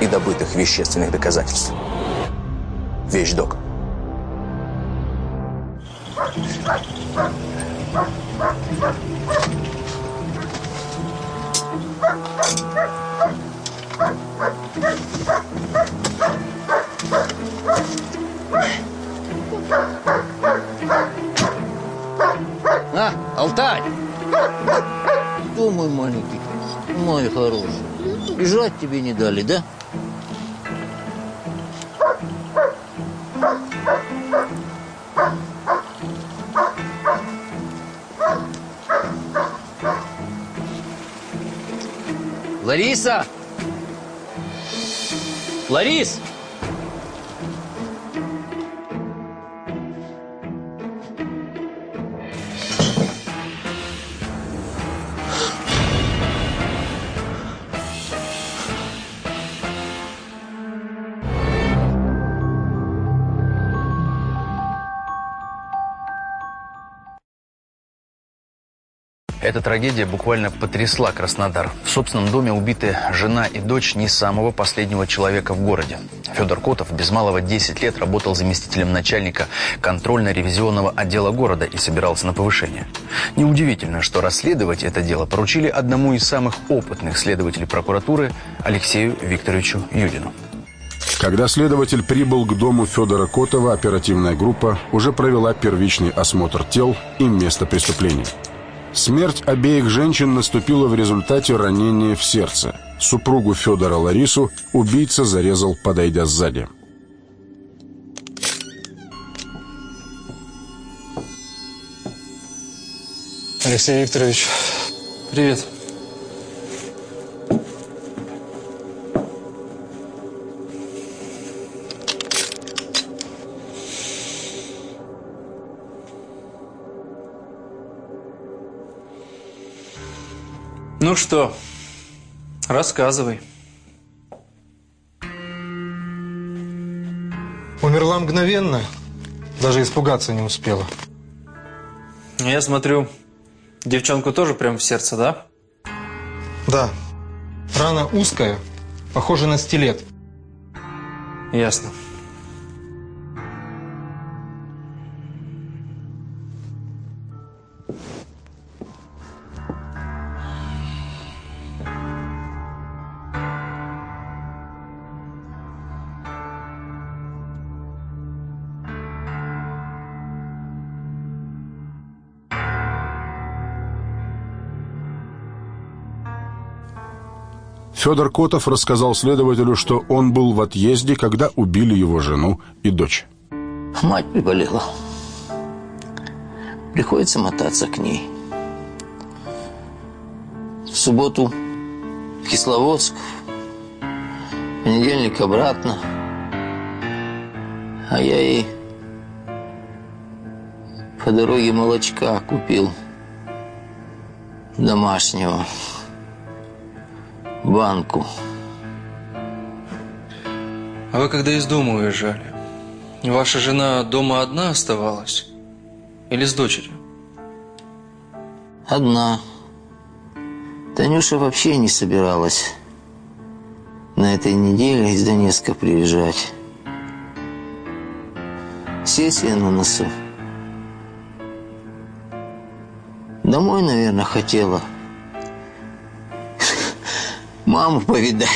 и добытых вещественных доказательств. Вещдок. А, Алтай! Мой маленький? Мой хороший. Бежать тебе не дали, да? Лариса! Ларис! Эта трагедия буквально потрясла Краснодар. В собственном доме убиты жена и дочь не самого последнего человека в городе. Федор Котов без малого 10 лет работал заместителем начальника контрольно-ревизионного отдела города и собирался на повышение. Неудивительно, что расследовать это дело поручили одному из самых опытных следователей прокуратуры Алексею Викторовичу Юдину. Когда следователь прибыл к дому Федора Котова, оперативная группа уже провела первичный осмотр тел и места преступления. Смерть обеих женщин наступила в результате ранения в сердце. Супругу Федора Ларису убийца зарезал, подойдя сзади. Алексей Викторович, привет. Ну что, рассказывай. Умерла мгновенно, даже испугаться не успела. Я смотрю, девчонку тоже прям в сердце, да? Да, рана узкая, похожа на стилет. Ясно. Федор Котов рассказал следователю, что он был в отъезде, когда убили его жену и дочь. Мать приболела. Приходится мотаться к ней. В субботу в Кисловодск, в понедельник обратно. А я ей по дороге молочка купил домашнего банку. А вы когда из дома уезжали, ваша жена дома одна оставалась? Или с дочерью? Одна. Танюша вообще не собиралась на этой неделе из Донецка приезжать. Сессия на носу. Домой, наверное, хотела. Маму повидать.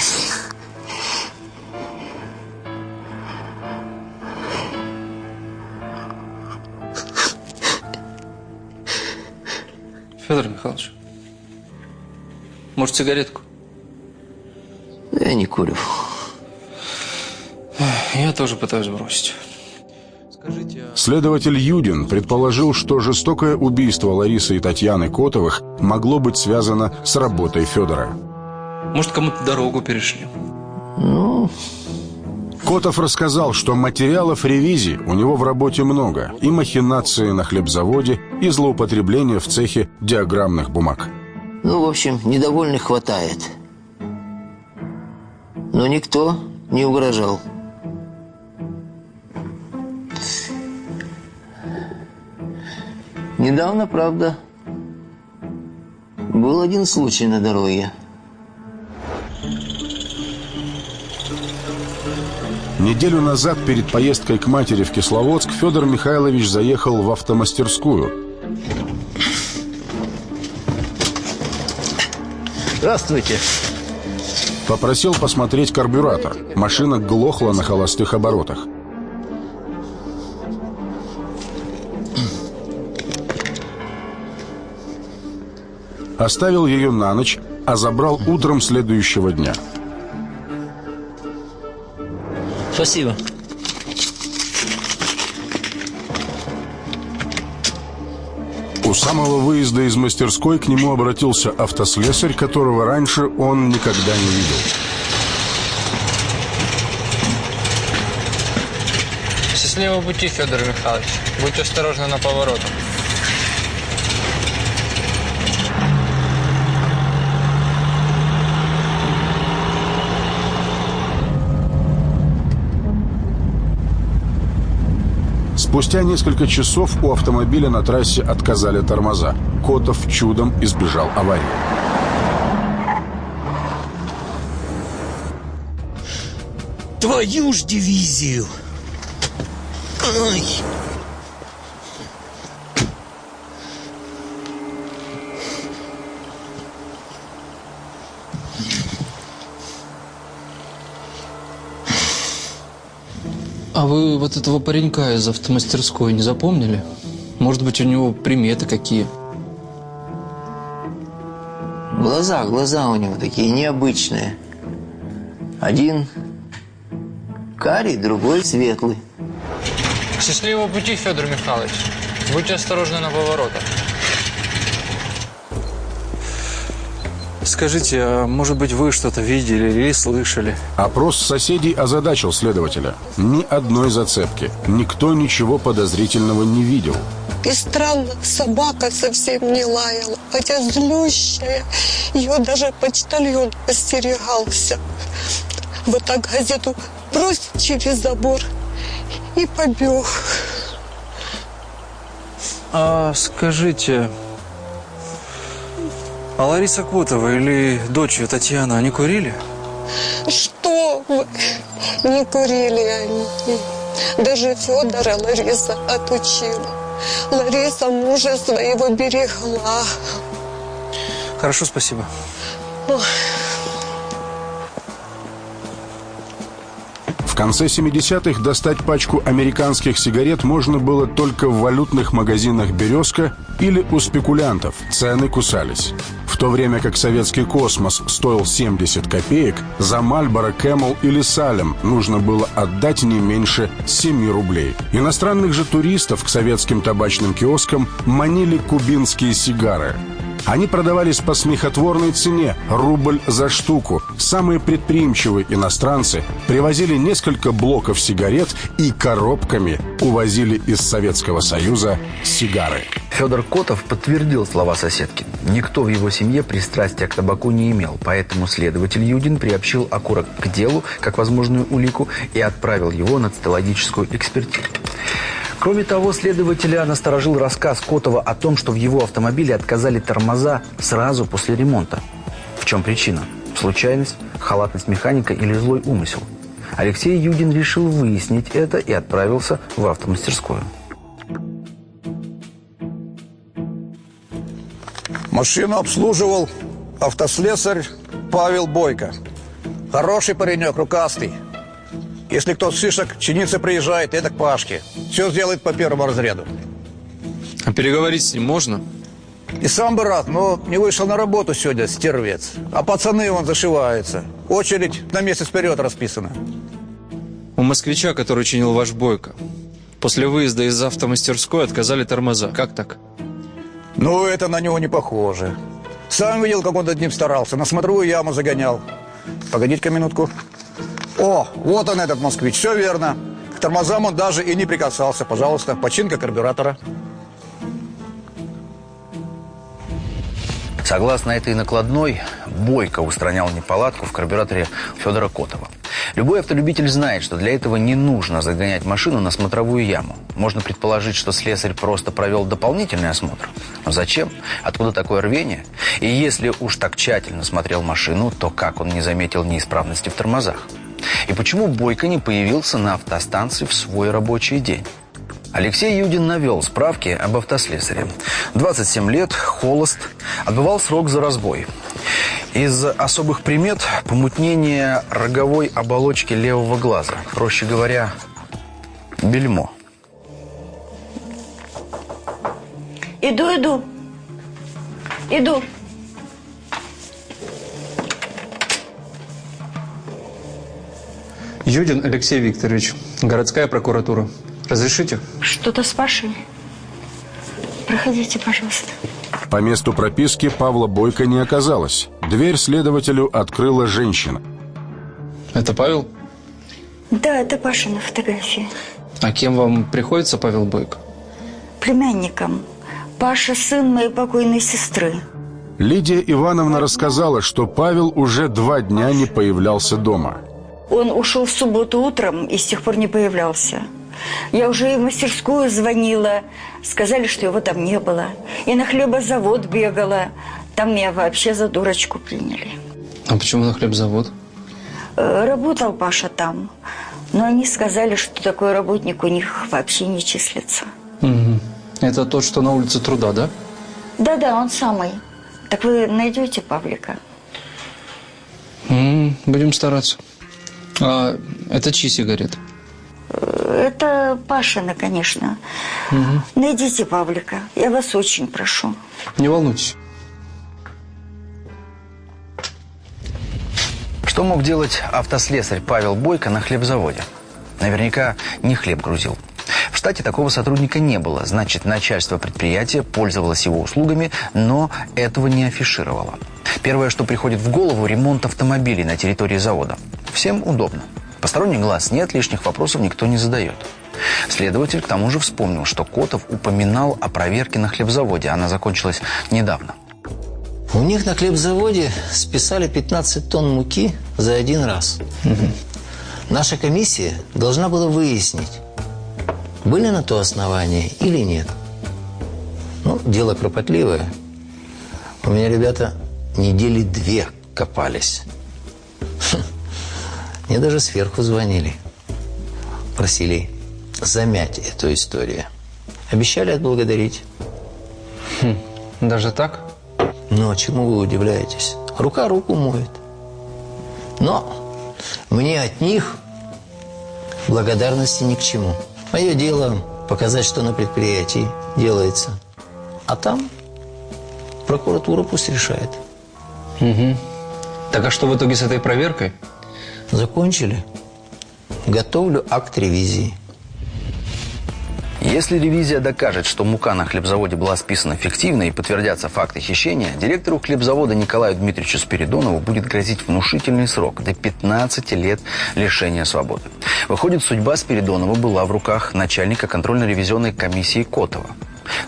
Федор Михайлович, может, сигаретку? Я не курю. Я тоже пытаюсь бросить. Следователь Юдин предположил, что жестокое убийство Ларисы и Татьяны Котовых могло быть связано с работой Федора. Может, кому-то дорогу перешли? Ну, Котов рассказал, что материалов ревизии у него в работе много. И махинации на хлебзаводе, и злоупотребления в цехе диаграммных бумаг. Ну, в общем, недовольных хватает. Но никто не угрожал. Недавно, правда, был один случай на дороге. Неделю назад, перед поездкой к матери в Кисловодск, Федор Михайлович заехал в автомастерскую. Здравствуйте. Попросил посмотреть карбюратор. Машина глохла на холостых оборотах. Оставил ее на ночь, а забрал утром следующего дня. Спасибо. У самого выезда из мастерской к нему обратился автослесарь, которого раньше он никогда не видел. Счастливого пути, Федор Михайлович. Будьте осторожны на поворотах. Спустя несколько часов у автомобиля на трассе отказали тормоза. Котов чудом избежал аварии. Твою ж дивизию! Ай! А вы вот этого паренька из автомастерской не запомнили? Может быть, у него приметы какие? Глаза, глаза у него такие необычные. Один карий, другой светлый. Счастливого пути, Федор Михайлович. Будьте осторожны на поворотах. Скажите, а может быть вы что-то видели или слышали? Опрос соседей озадачил следователя. Ни одной зацепки. Никто ничего подозрительного не видел. И странно, собака совсем не лаяла, хотя злющая. Ее даже почтальон остерегался. Вот так газету бросит через забор и побег. А скажите, а Лариса Котова или дочь ее Татьяна, они курили? Что вы? Не курили они. Даже Федора Лариса отучила. Лариса мужа своего берегла. Хорошо, спасибо. В конце 70-х достать пачку американских сигарет можно было только в валютных магазинах «Березка» или у спекулянтов. Цены кусались. В то время как советский космос стоил 70 копеек, за Мальборо, Кэмел или Салем нужно было отдать не меньше 7 рублей. Иностранных же туристов к советским табачным киоскам манили кубинские сигары. Они продавались по смехотворной цене – рубль за штуку. Самые предприимчивые иностранцы привозили несколько блоков сигарет и коробками увозили из Советского Союза сигары. Федор Котов подтвердил слова соседки. Никто в его семье пристрастия к табаку не имел, поэтому следователь Юдин приобщил окурок к делу как возможную улику и отправил его на цитологическую экспертизу. Кроме того, следователя насторожил рассказ Котова о том, что в его автомобиле отказали тормоза сразу после ремонта. В чем причина? Случайность, халатность механика или злой умысел? Алексей Юдин решил выяснить это и отправился в автомастерскую. Машину обслуживал автослесарь Павел Бойко. Хороший паренек, рукастый. Если кто с шишек чиниться приезжает, это к Пашке. Все сделает по первому разряду. А переговорить с ним можно? И сам бы рад, но не вышел на работу сегодня, стервец. А пацаны вон зашиваются. Очередь на месяц вперед расписана. У москвича, который чинил ваш Бойко, после выезда из автомастерской отказали тормоза. Как так? Ну, это на него не похоже. Сам видел, как он над ним старался. На смотровую яму загонял. Погодите-ка минутку. О, вот он этот москвич, все верно. К тормозам он даже и не прикасался. Пожалуйста, починка карбюратора. Согласно этой накладной, Бойко устранял неполадку в карбюраторе Федора Котова. Любой автолюбитель знает, что для этого не нужно загонять машину на смотровую яму. Можно предположить, что слесарь просто провел дополнительный осмотр. Но зачем? Откуда такое рвение? И если уж так тщательно смотрел машину, то как он не заметил неисправности в тормозах? И почему Бойко не появился на автостанции в свой рабочий день? Алексей Юдин навел справки об автослесаре. 27 лет, холост, отбывал срок за разбой. Из особых примет – помутнение роговой оболочки левого глаза. Проще говоря, бельмо. Иду, иду. Иду. Юдин Алексей Викторович, городская прокуратура. Разрешите? Что-то с Пашей? Проходите, пожалуйста. По месту прописки Павла Бойко не оказалось. Дверь следователю открыла женщина. Это Павел? Да, это Паша на фотографии. А кем вам приходится Павел Бойко? Племянником. Паша – сын моей покойной сестры. Лидия Ивановна рассказала, что Павел уже два дня не появлялся дома. Он ушел в субботу утром и с тех пор не появлялся. Я уже и в мастерскую звонила. Сказали, что его там не было. И на хлебозавод бегала. Там меня вообще за дурочку приняли. А почему на хлебзавод? Э, Работал Паша там. Но они сказали, что такой работник у них вообще не числится. Угу. Это тот, что на улице труда, да? Да-да, он самый. Так вы найдете Павлика? М, Будем стараться. А это чьи сигареты? Это Пашина, конечно. Найдите Павлика. Я вас очень прошу. Не волнуйтесь. Что мог делать автослесарь Павел Бойко на хлебзаводе? Наверняка не хлеб грузил. В штате такого сотрудника не было, значит, начальство предприятия пользовалось его услугами, но этого не афишировало. Первое, что приходит в голову – ремонт автомобилей на территории завода. Всем удобно. Посторонних глаз нет, лишних вопросов никто не задает. Следователь к тому же вспомнил, что Котов упоминал о проверке на хлебзаводе. Она закончилась недавно. У них на хлебзаводе списали 15 тонн муки за один раз. Наша комиссия должна была выяснить, были на то основания или нет. Ну, дело кропотливое. У меня ребята недели две копались. Хм. Мне даже сверху звонили. Просили замять эту историю. Обещали отблагодарить. Даже так? Ну, а чему вы удивляетесь? Рука руку моет. Но мне от них благодарности ни к чему. Мое дело показать, что на предприятии делается. А там прокуратура пусть решает. Угу. Так а что в итоге с этой проверкой? Закончили. Готовлю акт ревизии. Если ревизия докажет, что мука на хлебзаводе была списана фиктивно и подтвердятся факты хищения, директору хлебзавода Николаю Дмитриевичу Спиридонову будет грозить внушительный срок до 15 лет лишения свободы. Выходит, судьба Спиридонова была в руках начальника контрольно-ревизионной комиссии Котова.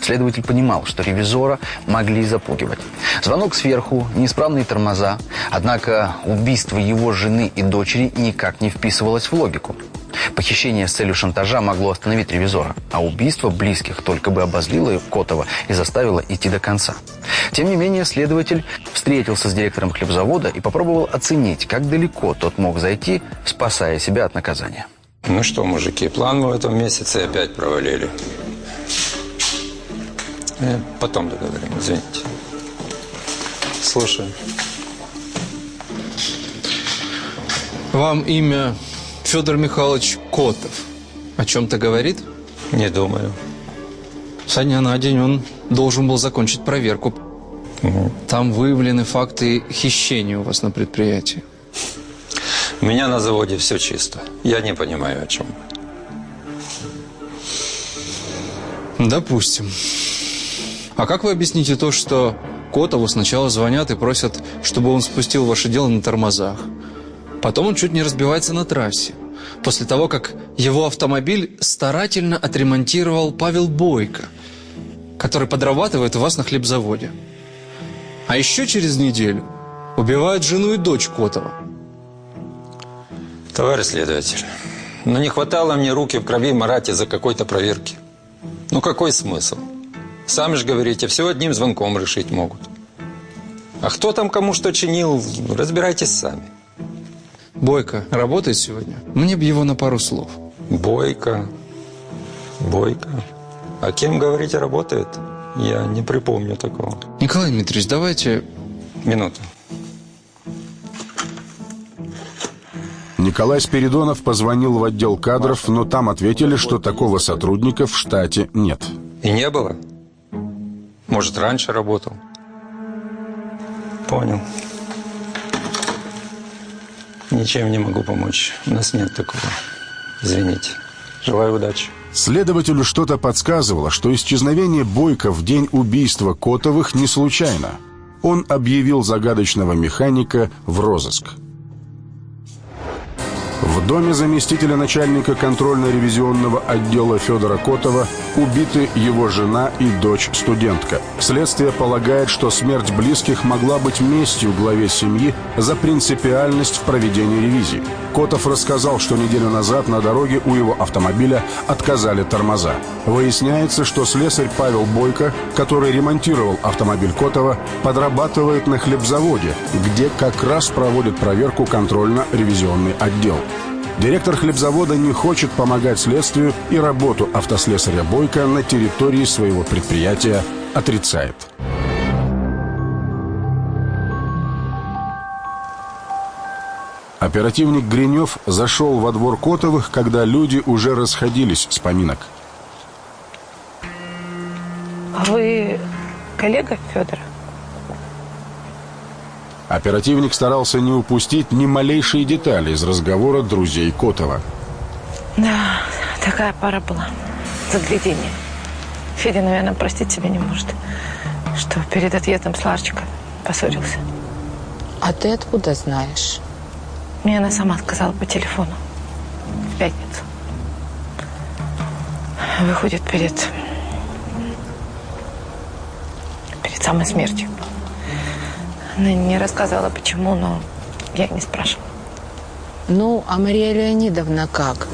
Следователь понимал, что ревизора могли запугивать. Звонок сверху, неисправные тормоза. Однако убийство его жены и дочери никак не вписывалось в логику. Похищение с целью шантажа могло остановить ревизора, а убийство близких только бы обозлило Котова и заставило идти до конца. Тем не менее, следователь встретился с директором хлебзавода и попробовал оценить, как далеко тот мог зайти, спасая себя от наказания. Ну что, мужики, план мы в этом месяце опять провалили. Э, Потом договорим, извините. Слушай. Вам имя Федор Михайлович Котов о чем-то говорит? Не думаю. Со дня на день он должен был закончить проверку. Там выявлены факты хищения у вас на предприятии. У меня на заводе все чисто. Я не понимаю, о чем. Допустим. А как вы объясните то, что Котову сначала звонят и просят, чтобы он спустил ваше дело на тормозах? Потом он чуть не разбивается на трассе. После того, как его автомобиль старательно отремонтировал Павел Бойко, который подрабатывает у вас на хлебзаводе. А еще через неделю убивают жену и дочь Котова. Товарищ следователь, ну не хватало мне руки в крови марать из-за какой-то проверки. Ну какой смысл? Сами же говорите, все одним звонком решить могут. А кто там кому что чинил, разбирайтесь сами. Бойко работает сегодня? Мне бы его на пару слов. Бойко. Бойко. А кем, говорите, работает? Я не припомню такого. Николай Дмитриевич, давайте... Минуту. Николай Спиридонов позвонил в отдел кадров, но там ответили, что такого сотрудника в штате нет. И не было? Может, раньше работал? Понял. Ничем не могу помочь. У нас нет такого. Извините. Желаю удачи. Следователю что-то подсказывало, что исчезновение Бойко в день убийства Котовых не случайно. Он объявил загадочного механика в розыск. В доме заместителя начальника контрольно-ревизионного отдела Федора Котова убиты его жена и дочь-студентка. Следствие полагает, что смерть близких могла быть местью главе семьи за принципиальность в проведении ревизии. Котов рассказал, что неделю назад на дороге у его автомобиля отказали тормоза. Выясняется, что слесарь Павел Бойко, который ремонтировал автомобиль Котова, подрабатывает на хлебзаводе, где как раз проводит проверку контрольно-ревизионный отдел. Директор хлебзавода не хочет помогать следствию и работу автослесаря Бойко на территории своего предприятия отрицает. Оперативник Гринев зашел во двор Котовых, когда люди уже расходились с поминок. А вы коллега Федора? Оперативник старался не упустить ни малейшие детали из разговора друзей Котова. Да, такая пара была. Заглядение. Федя, наверное, простить себя не может, что перед отъездом с Ларчиком поссорился. А ты откуда знаешь? Мне она сама сказала по телефону. В пятницу. Выходит перед... Перед самой смертью. Она не рассказала, почему, но я не спрашивала. Ну, а Мария Леонидовна как?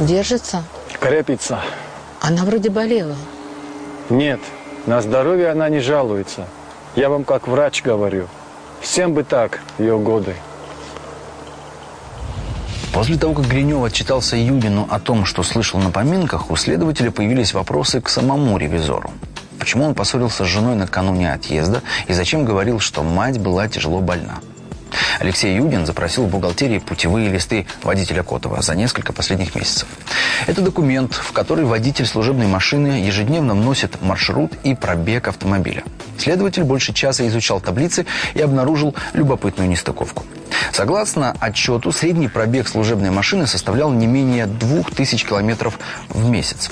Держится? Крепится. Она вроде болела. Нет, на здоровье она не жалуется. Я вам как врач говорю. Всем бы так, ее годы. После того, как Гринев отчитался Юдину о том, что слышал на поминках, у следователя появились вопросы к самому ревизору. Почему он поссорился с женой накануне отъезда и зачем говорил, что мать была тяжело больна? Алексей Юдин запросил в бухгалтерии путевые листы водителя Котова за несколько последних месяцев. Это документ, в который водитель служебной машины ежедневно вносит маршрут и пробег автомобиля. Следователь больше часа изучал таблицы и обнаружил любопытную нестыковку. Согласно отчету, средний пробег служебной машины составлял не менее 2000 километров в месяц.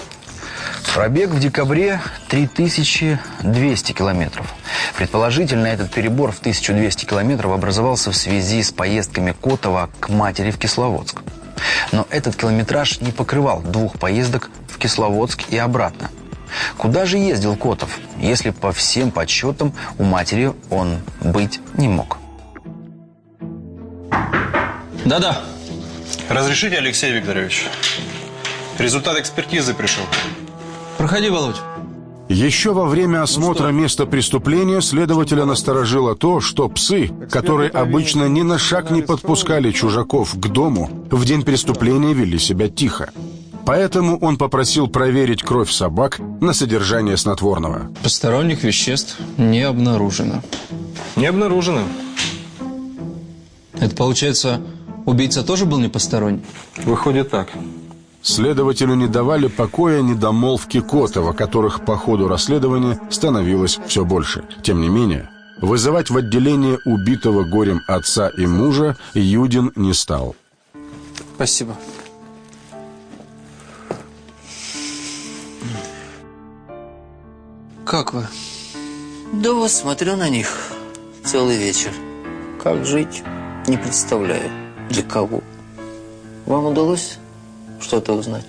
Пробег в декабре 3200 километров. Предположительно, этот перебор в 1200 километров образовался в связи с поездками Котова к матери в Кисловодск. Но этот километраж не покрывал двух поездок в Кисловодск и обратно. Куда же ездил Котов, если по всем подсчетам у матери он быть не мог? Да-да. Разрешите, Алексей Викторович? Результат экспертизы пришел. Проходи, Володь. Еще во время осмотра места преступления следователя насторожило то, что псы, которые обычно ни на шаг не подпускали чужаков к дому, в день преступления вели себя тихо. Поэтому он попросил проверить кровь собак на содержание снотворного. Посторонних веществ не обнаружено. Не обнаружено. Это получается, убийца тоже был не посторонний? Выходит так. Следователю не давали покоя недомолвки Котова, которых по ходу расследования становилось все больше. Тем не менее, вызывать в отделение убитого горем отца и мужа Юдин не стал. Спасибо. Как вы? Да вот смотрю на них целый вечер. Как жить, не представляю. Для кого? Вам удалось что-то узнать?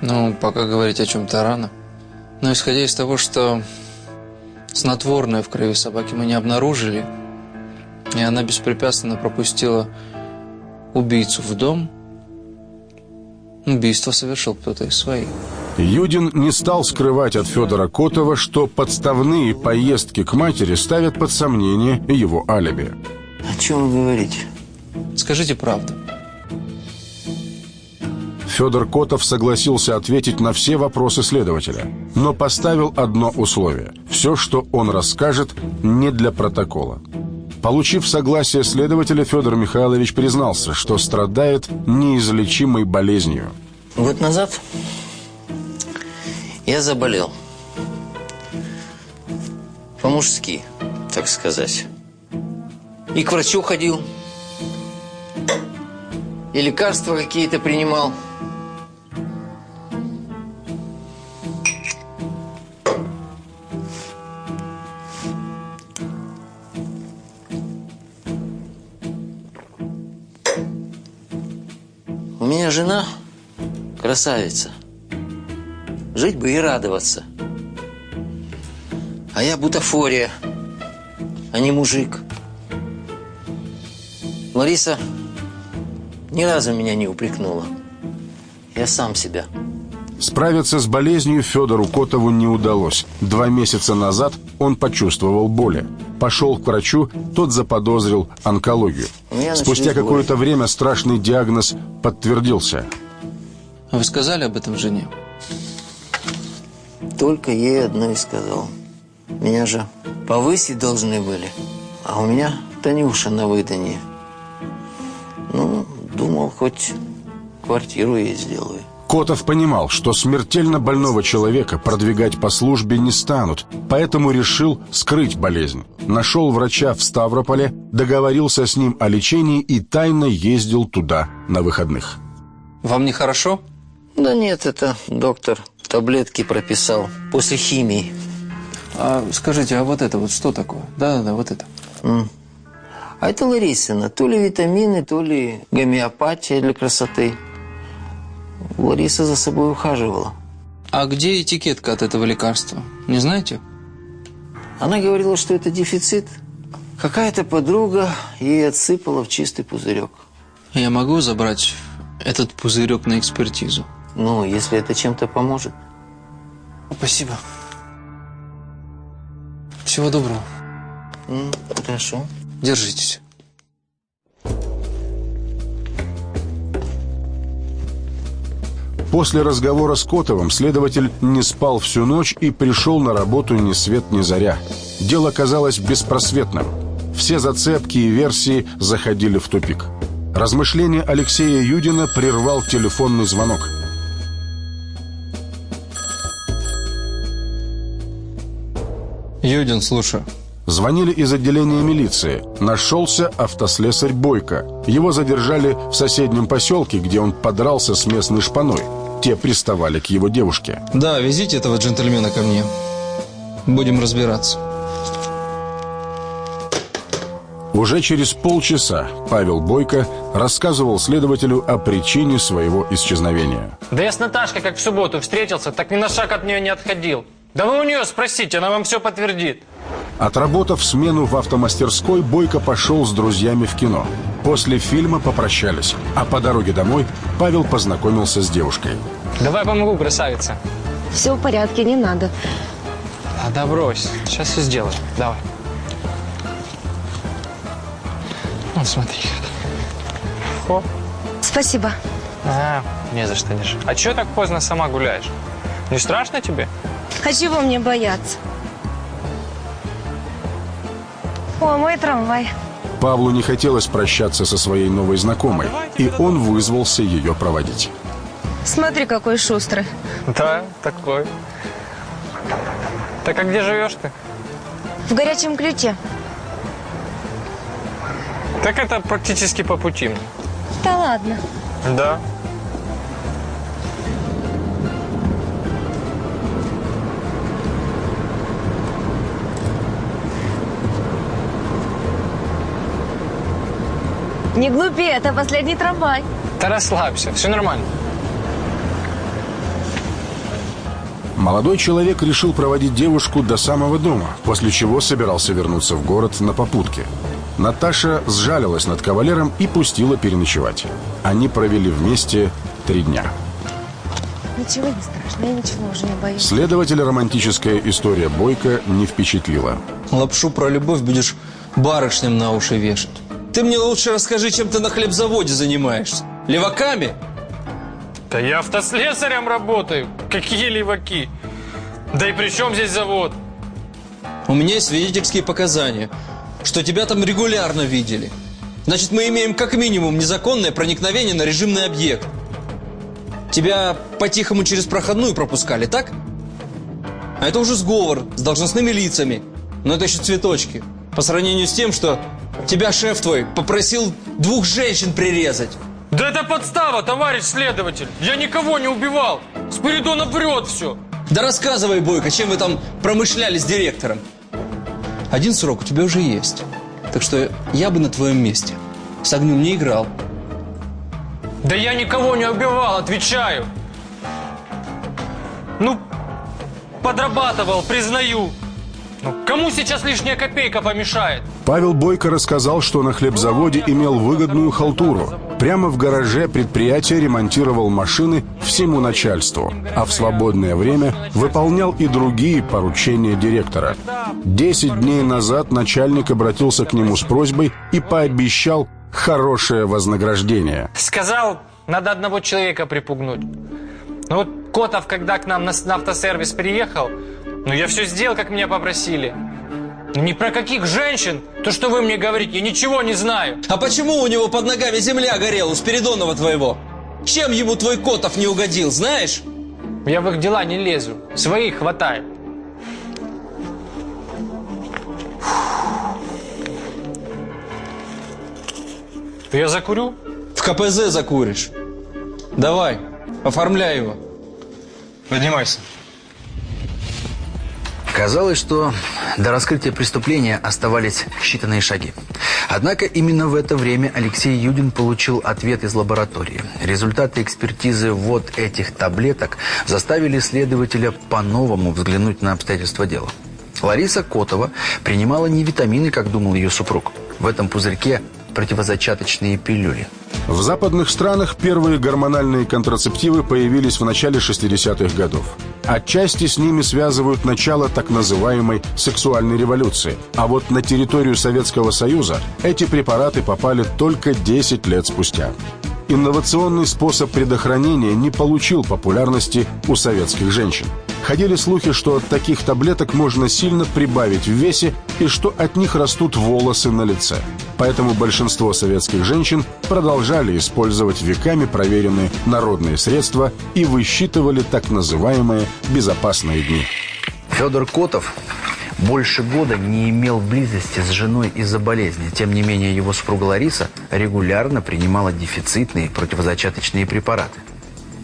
Ну, пока говорить о чем-то рано. Но исходя из того, что снотворное в крови собаки мы не обнаружили, и она беспрепятственно пропустила убийцу в дом, убийство совершил кто-то из своих. Юдин не стал скрывать от Федора Котова, что подставные поездки к матери ставят под сомнение его алиби. О чем вы говорите? Скажите правду. Федор Котов согласился ответить на все вопросы следователя, но поставил одно условие. Все, что он расскажет, не для протокола. Получив согласие следователя, Федор Михайлович признался, что страдает неизлечимой болезнью. Год назад я заболел. По-мужски, так сказать. И к врачу ходил. И лекарства какие-то принимал. Жена красавица. Жить бы и радоваться. А я бутафория, а не мужик. Лариса ни разу меня не упрекнула. Я сам себя. Справиться с болезнью Федору Котову не удалось. Два месяца назад он почувствовал боли. Пошел к врачу, тот заподозрил онкологию. Спустя какое-то время страшный диагноз подтвердился. А вы сказали об этом жене? Только ей одно и сказал. Меня же повысить должны были. А у меня Танюша на выданье. Ну, думал, хоть квартиру ей сделаю. Котов понимал, что смертельно больного человека продвигать по службе не станут, поэтому решил скрыть болезнь. Нашел врача в Ставрополе, договорился с ним о лечении и тайно ездил туда на выходных. Вам нехорошо? Да нет, это доктор таблетки прописал после химии. А скажите, а вот это вот что такое? Да-да-да, вот это. М. А это Ларисина. То ли витамины, то ли гомеопатия для красоты. Лариса за собой ухаживала. А где этикетка от этого лекарства? Не знаете? Она говорила, что это дефицит. Какая-то подруга ей отсыпала в чистый пузырек. Я могу забрать этот пузырек на экспертизу? Ну, если это чем-то поможет. Спасибо. Всего доброго. Хорошо. Держитесь. После разговора с Котовым следователь не спал всю ночь и пришел на работу ни свет ни заря. Дело казалось беспросветным. Все зацепки и версии заходили в тупик. Размышления Алексея Юдина прервал телефонный звонок. Юдин, слушаю. Звонили из отделения милиции. Нашелся автослесарь Бойко. Его задержали в соседнем поселке, где он подрался с местной шпаной. Те приставали к его девушке. Да, везите этого джентльмена ко мне. Будем разбираться. Уже через полчаса Павел Бойко рассказывал следователю о причине своего исчезновения. Да я с Наташкой как в субботу встретился, так ни на шаг от нее не отходил. Да вы у нее спросите, она вам все подтвердит. Отработав смену в автомастерской, Бойко пошел с друзьями в кино. После фильма попрощались, а по дороге домой Павел познакомился с девушкой. Давай помогу, красавица. Все в порядке, не надо. А да брось, сейчас все сделаю. Давай. Вот смотри. Хоп. Спасибо. А, не за что, Миша. А че так поздно сама гуляешь? Не страшно тебе? А чего мне бояться? О, мой трамвай. Павлу не хотелось прощаться со своей новой знакомой, и он вызвался ее проводить. Смотри, какой шустрый. Да, такой. Так а где живешь ты? В горячем ключе. Так это практически по пути. Да ладно. Да. Не глупи, это последний трамвай. Да расслабься, все нормально. Молодой человек решил проводить девушку до самого дома, после чего собирался вернуться в город на попутке. Наташа сжалилась над кавалером и пустила переночевать. Они провели вместе три дня. Ничего не страшно, я ничего уже не боюсь. Следователя романтическая история Бойко не впечатлила. Лапшу про любовь будешь барышням на уши вешать. Ты мне лучше расскажи, чем ты на хлебзаводе занимаешься. Леваками? Да я автослесарем работаю. Какие леваки? Да и при чем здесь завод? У меня есть свидетельские показания, что тебя там регулярно видели. Значит, мы имеем как минимум незаконное проникновение на режимный объект. Тебя по-тихому через проходную пропускали, так? А это уже сговор с должностными лицами. Но это еще цветочки. По сравнению с тем, что тебя шеф твой попросил двух женщин прирезать. Да это подстава, товарищ следователь. Я никого не убивал. Спиридонов врет все. Да рассказывай, Бойко, чем вы там промышляли с директором. Один срок у тебя уже есть. Так что я бы на твоем месте с огнем не играл. Да я никого не убивал, отвечаю. Ну, подрабатывал, признаю. Ну, кому сейчас лишняя копейка помешает? Павел Бойко рассказал, что на хлебзаводе имел выгодную халтуру. Прямо в гараже предприятия ремонтировал машины всему начальству, а в свободное время выполнял и другие поручения директора. Десять дней назад начальник обратился к нему с просьбой и пообещал хорошее вознаграждение. Сказал, надо одного человека припугнуть. Ну вот Котов, когда к нам на, на автосервис приехал, ну я все сделал, как меня попросили. Ну, Ни про каких женщин, то, что вы мне говорите, я ничего не знаю. А почему у него под ногами земля горела у Спиридонова твоего? Чем ему твой Котов не угодил, знаешь? Я в их дела не лезу. Своих хватает. То я закурю? В КПЗ закуришь. Давай, оформляй его. Поднимайся. Казалось, что до раскрытия преступления оставались считанные шаги. Однако именно в это время Алексей Юдин получил ответ из лаборатории. Результаты экспертизы вот этих таблеток заставили следователя по-новому взглянуть на обстоятельства дела. Лариса Котова принимала не витамины, как думал ее супруг. В этом пузырьке противозачаточные пилюли. В западных странах первые гормональные контрацептивы появились в начале 60-х годов. Отчасти с ними связывают начало так называемой сексуальной революции. А вот на территорию Советского Союза эти препараты попали только 10 лет спустя. Инновационный способ предохранения не получил популярности у советских женщин. Ходили слухи, что от таких таблеток можно сильно прибавить в весе и что от них растут волосы на лице. Поэтому большинство советских женщин продолжали использовать веками проверенные народные средства и высчитывали так называемые безопасные дни. Федор Котов больше года не имел близости с женой из-за болезни. Тем не менее, его супруга Лариса регулярно принимала дефицитные противозачаточные препараты.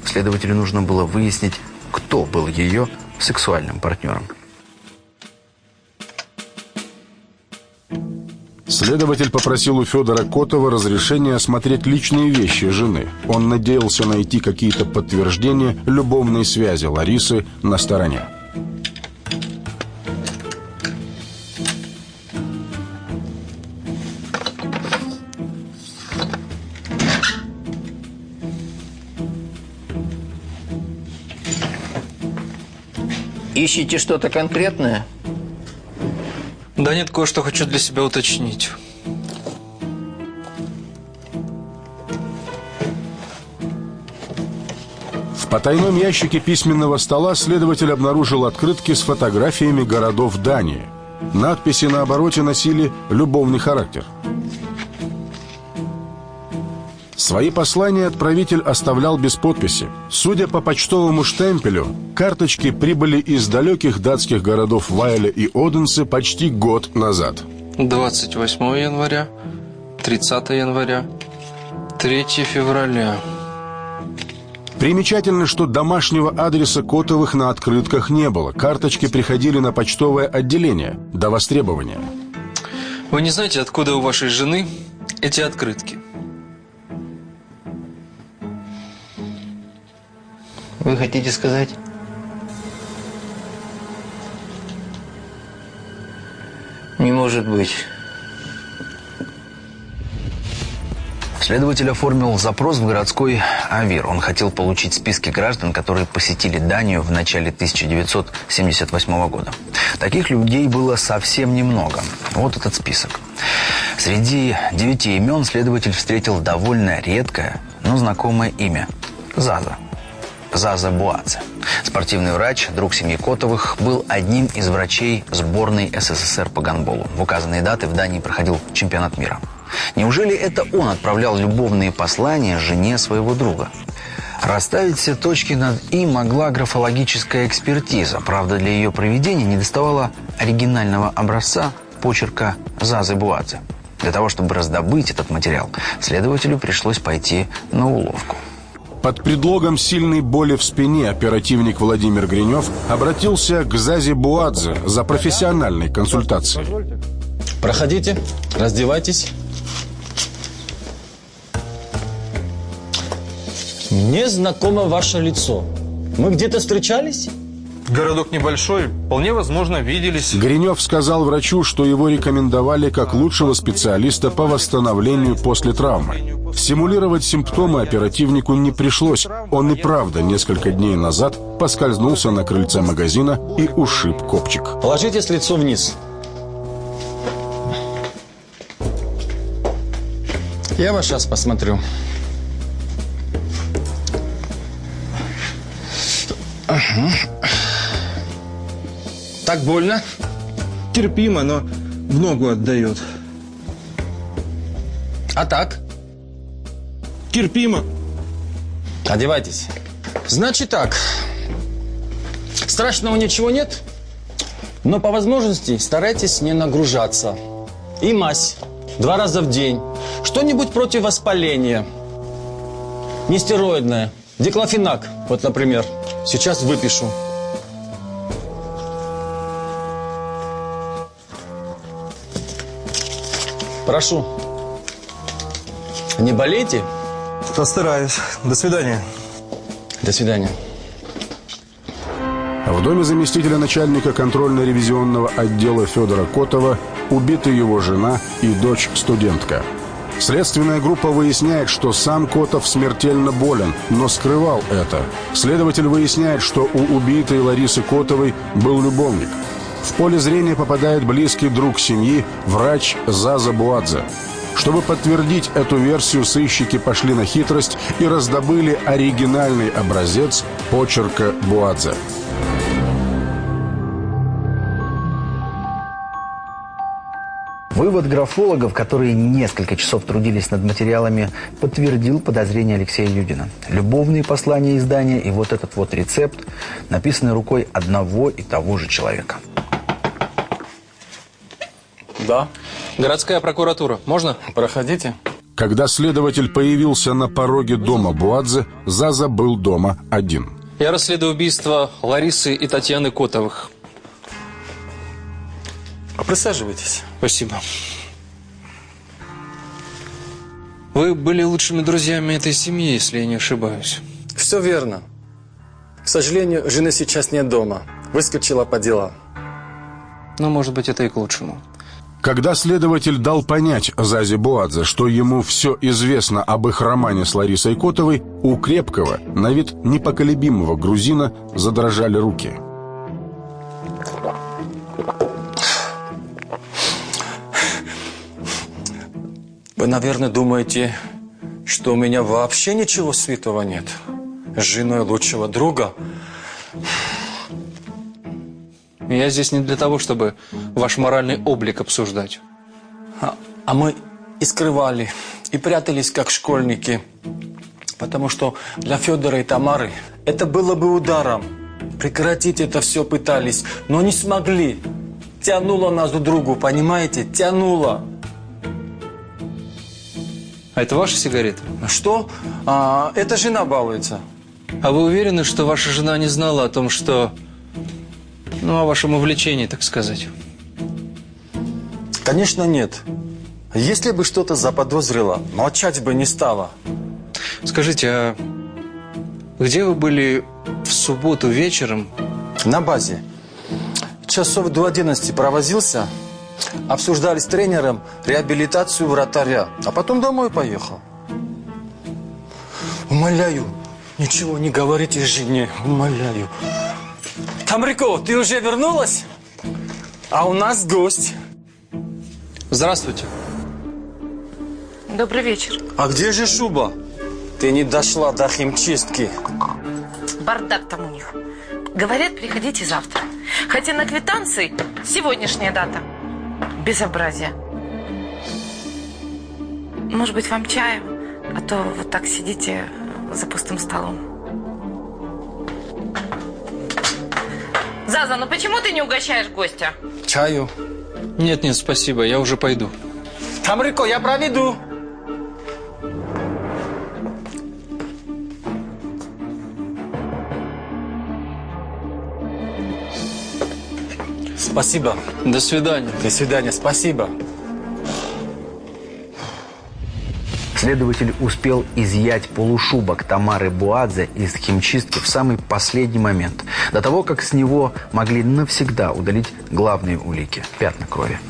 Следователю нужно было выяснить, кто был ее сексуальным партнером. Следователь попросил у Федора Котова разрешения осмотреть личные вещи жены. Он надеялся найти какие-то подтверждения любовной связи Ларисы на стороне. Ищите что-то конкретное? Да нет, кое-что хочу для себя уточнить. В потайном ящике письменного стола следователь обнаружил открытки с фотографиями городов Дании. Надписи на обороте носили любовный характер. Свои послания отправитель оставлял без подписи. Судя по почтовому штемпелю, карточки прибыли из далеких датских городов Вайля и Оденсе почти год назад. 28 января, 30 января, 3 февраля. Примечательно, что домашнего адреса Котовых на открытках не было. Карточки приходили на почтовое отделение до востребования. Вы не знаете, откуда у вашей жены эти открытки? Вы хотите сказать? Не может быть. Следователь оформил запрос в городской АВИР. Он хотел получить списки граждан, которые посетили Данию в начале 1978 года. Таких людей было совсем немного. Вот этот список. Среди девяти имен следователь встретил довольно редкое, но знакомое имя – Заза. Заза Буаце. Спортивный врач, друг семьи Котовых, был одним из врачей сборной СССР по гандболу. В указанные даты в Дании проходил чемпионат мира. Неужели это он отправлял любовные послания жене своего друга? Расставить все точки над «и» могла графологическая экспертиза. Правда, для ее проведения недоставало оригинального образца почерка Зазы Буадзе. Для того, чтобы раздобыть этот материал, следователю пришлось пойти на уловку. Под предлогом сильной боли в спине оперативник Владимир Гринев обратился к Зазе Буадзе за профессиональной консультацией. Проходите, раздевайтесь. Мне знакомо ваше лицо. Мы где-то встречались? Городок небольшой, вполне возможно, виделись. Гринев сказал врачу, что его рекомендовали как лучшего специалиста по восстановлению после травмы. Симулировать симптомы оперативнику не пришлось. Он и правда несколько дней назад поскользнулся на крыльце магазина и ушиб копчик. Положитесь лицо вниз. Я вас сейчас посмотрю. Ага. Так больно? Терпимо, но в ногу отдает. А так? Терпимо. Одевайтесь. Значит так. Страшного ничего нет, но по возможности старайтесь не нагружаться. И мазь. Два раза в день. Что-нибудь против воспаления. Нестероидное. Диклофенак, вот, например. Сейчас выпишу. Прошу. Не болейте? Постараюсь. До свидания. До свидания. В доме заместителя начальника контрольно-ревизионного отдела Федора Котова убиты его жена и дочь-студентка. Следственная группа выясняет, что сам Котов смертельно болен, но скрывал это. Следователь выясняет, что у убитой Ларисы Котовой был любовник. В поле зрения попадает близкий друг семьи, врач Заза Буадзе. Чтобы подтвердить эту версию, сыщики пошли на хитрость и раздобыли оригинальный образец почерка Буадзе. Вывод графологов, которые несколько часов трудились над материалами, подтвердил подозрение Алексея Юдина. Любовные послания издания и вот этот вот рецепт написаны рукой одного и того же человека. Да. Городская прокуратура. Можно? Проходите. Когда следователь появился на пороге дома Буадзе, Заза был дома один. Я расследую убийство Ларисы и Татьяны Котовых. Присаживайтесь. Спасибо. Вы были лучшими друзьями этой семьи, если я не ошибаюсь. Все верно. К сожалению, жены сейчас нет дома. Выскочила по делам. Ну, может быть, это и к лучшему. Когда следователь дал понять Зазе Буадзе, что ему все известно об их романе с Ларисой Котовой, у крепкого, на вид непоколебимого грузина задрожали руки. Вы, наверное, думаете, что у меня вообще ничего святого нет? С женой лучшего друга? Я здесь не для того, чтобы ваш моральный облик обсуждать. А, а мы и скрывали, и прятались, как школьники. Потому что для Федора и Тамары это было бы ударом. Прекратить это все пытались, но не смогли. Тянуло нас друг другу, понимаете? Тянуло. А это ваши сигареты? Что? А, это жена балуется. А вы уверены, что ваша жена не знала о том, что... Ну, о вашем увлечении, так сказать? Конечно, нет. Если бы что-то заподозрила, молчать бы не стала. Скажите, а где вы были в субботу вечером... На базе. Часов до 11 провозился, обсуждали с тренером реабилитацию вратаря, а потом домой поехал. Умоляю, ничего не говорите жене, умоляю. Тамрико, ты уже вернулась? А у нас гость. Здравствуйте. Добрый вечер. А где же шуба? Ты не дошла до химчистки. Бардак там у них. Говорят, приходите завтра. Хотя на квитанции сегодняшняя дата. Безобразие. Может быть, вам чаю? А то вот так сидите за пустым столом. Заза, ну почему ты не угощаешь гостя? Чаю? Нет, нет, спасибо, я уже пойду. Тамрико, я проведу. Спасибо. До свидания. До свидания, спасибо. Следователь успел изъять полушубок Тамары Буадзе из химчистки в самый последний момент, до того, как с него могли навсегда удалить главные улики – пятна крови.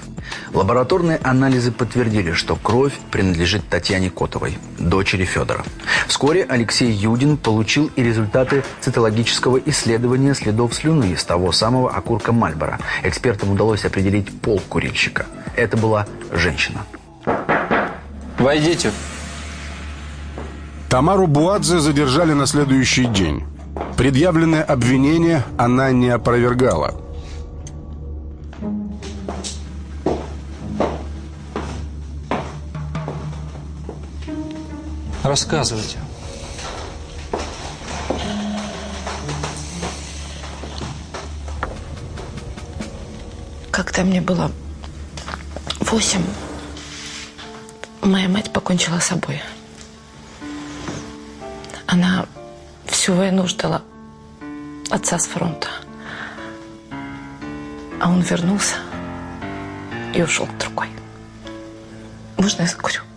Лабораторные анализы подтвердили, что кровь принадлежит Татьяне Котовой, дочери Федора. Вскоре Алексей Юдин получил и результаты цитологического исследования следов слюны из того самого окурка Мальбора. Экспертам удалось определить пол курильщика. Это была женщина. Войдите. Тамару Буадзе задержали на следующий день. Предъявленное обвинение она не опровергала. Рассказывайте. Когда мне было восемь, моя мать покончила с собой. Она всю войну ждала отца с фронта. А он вернулся и ушел к другой. Можно я закурю?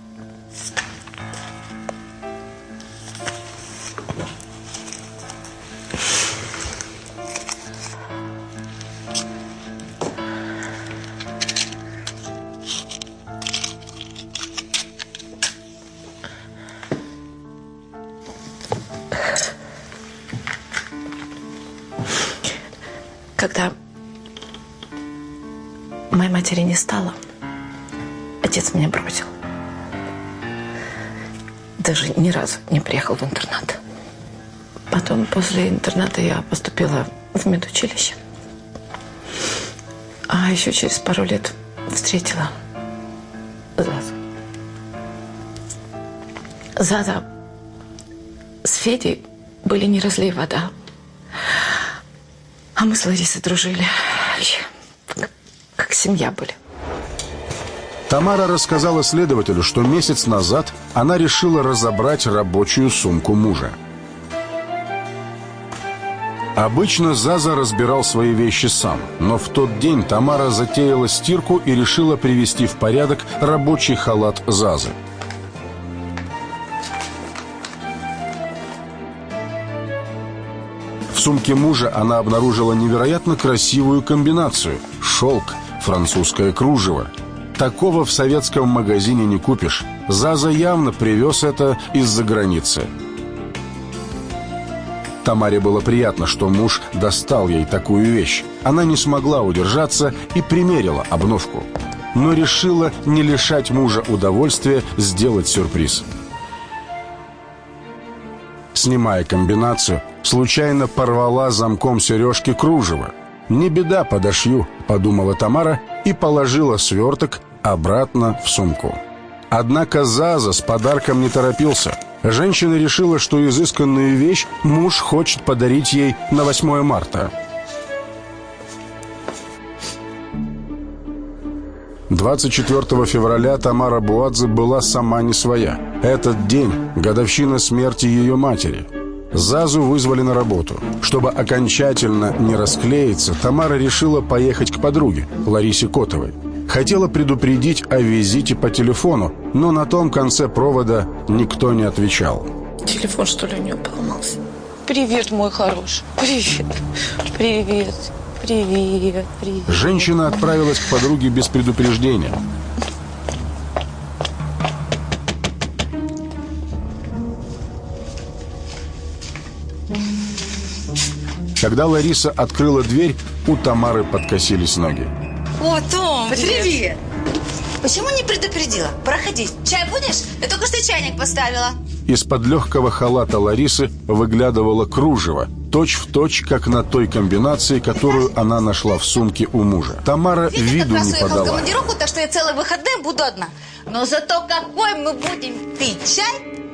Разу не приехал в интернат. Потом, после интерната, я поступила в медучилище. А еще через пару лет встретила Зазу. Заза с Федей были не разлей вода. А мы с Ларисой дружили. Как семья были. Тамара рассказала следователю, что месяц назад она решила разобрать рабочую сумку мужа. Обычно Заза разбирал свои вещи сам, но в тот день Тамара затеяла стирку и решила привести в порядок рабочий халат Зазы. В сумке мужа она обнаружила невероятно красивую комбинацию – шелк, французское кружево. Такого в советском магазине не купишь. Заза явно привез это из-за границы. Тамаре было приятно, что муж достал ей такую вещь. Она не смогла удержаться и примерила обновку. Но решила не лишать мужа удовольствия сделать сюрприз. Снимая комбинацию, случайно порвала замком сережки кружева. «Не беда, подошью», — подумала Тамара и положила сверток обратно в сумку. Однако Заза с подарком не торопился. Женщина решила, что изысканную вещь муж хочет подарить ей на 8 марта. 24 февраля Тамара Буадзе была сама не своя. Этот день – годовщина смерти ее матери. Зазу вызвали на работу. Чтобы окончательно не расклеиться, Тамара решила поехать к подруге, Ларисе Котовой. Хотела предупредить о визите по телефону, но на том конце провода никто не отвечал. Телефон, что ли, у нее поломался? Привет, мой хороший. Привет. Привет. Привет. Привет. Женщина отправилась к подруге без предупреждения. Когда Лариса открыла дверь, у Тамары подкосились ноги. О, Том, Привет. привет. Почему не предупредила? Проходи. Чай будешь? Я только что чайник поставила. Из-под легкого халата Ларисы выглядывало кружево, точь в точь, как на той комбинации, которую она нашла в сумке у мужа. Тамара Витя виду как раз не уехал в подала. командировку, так что я целые выходные буду одна. Но зато какой мы будем пить чай.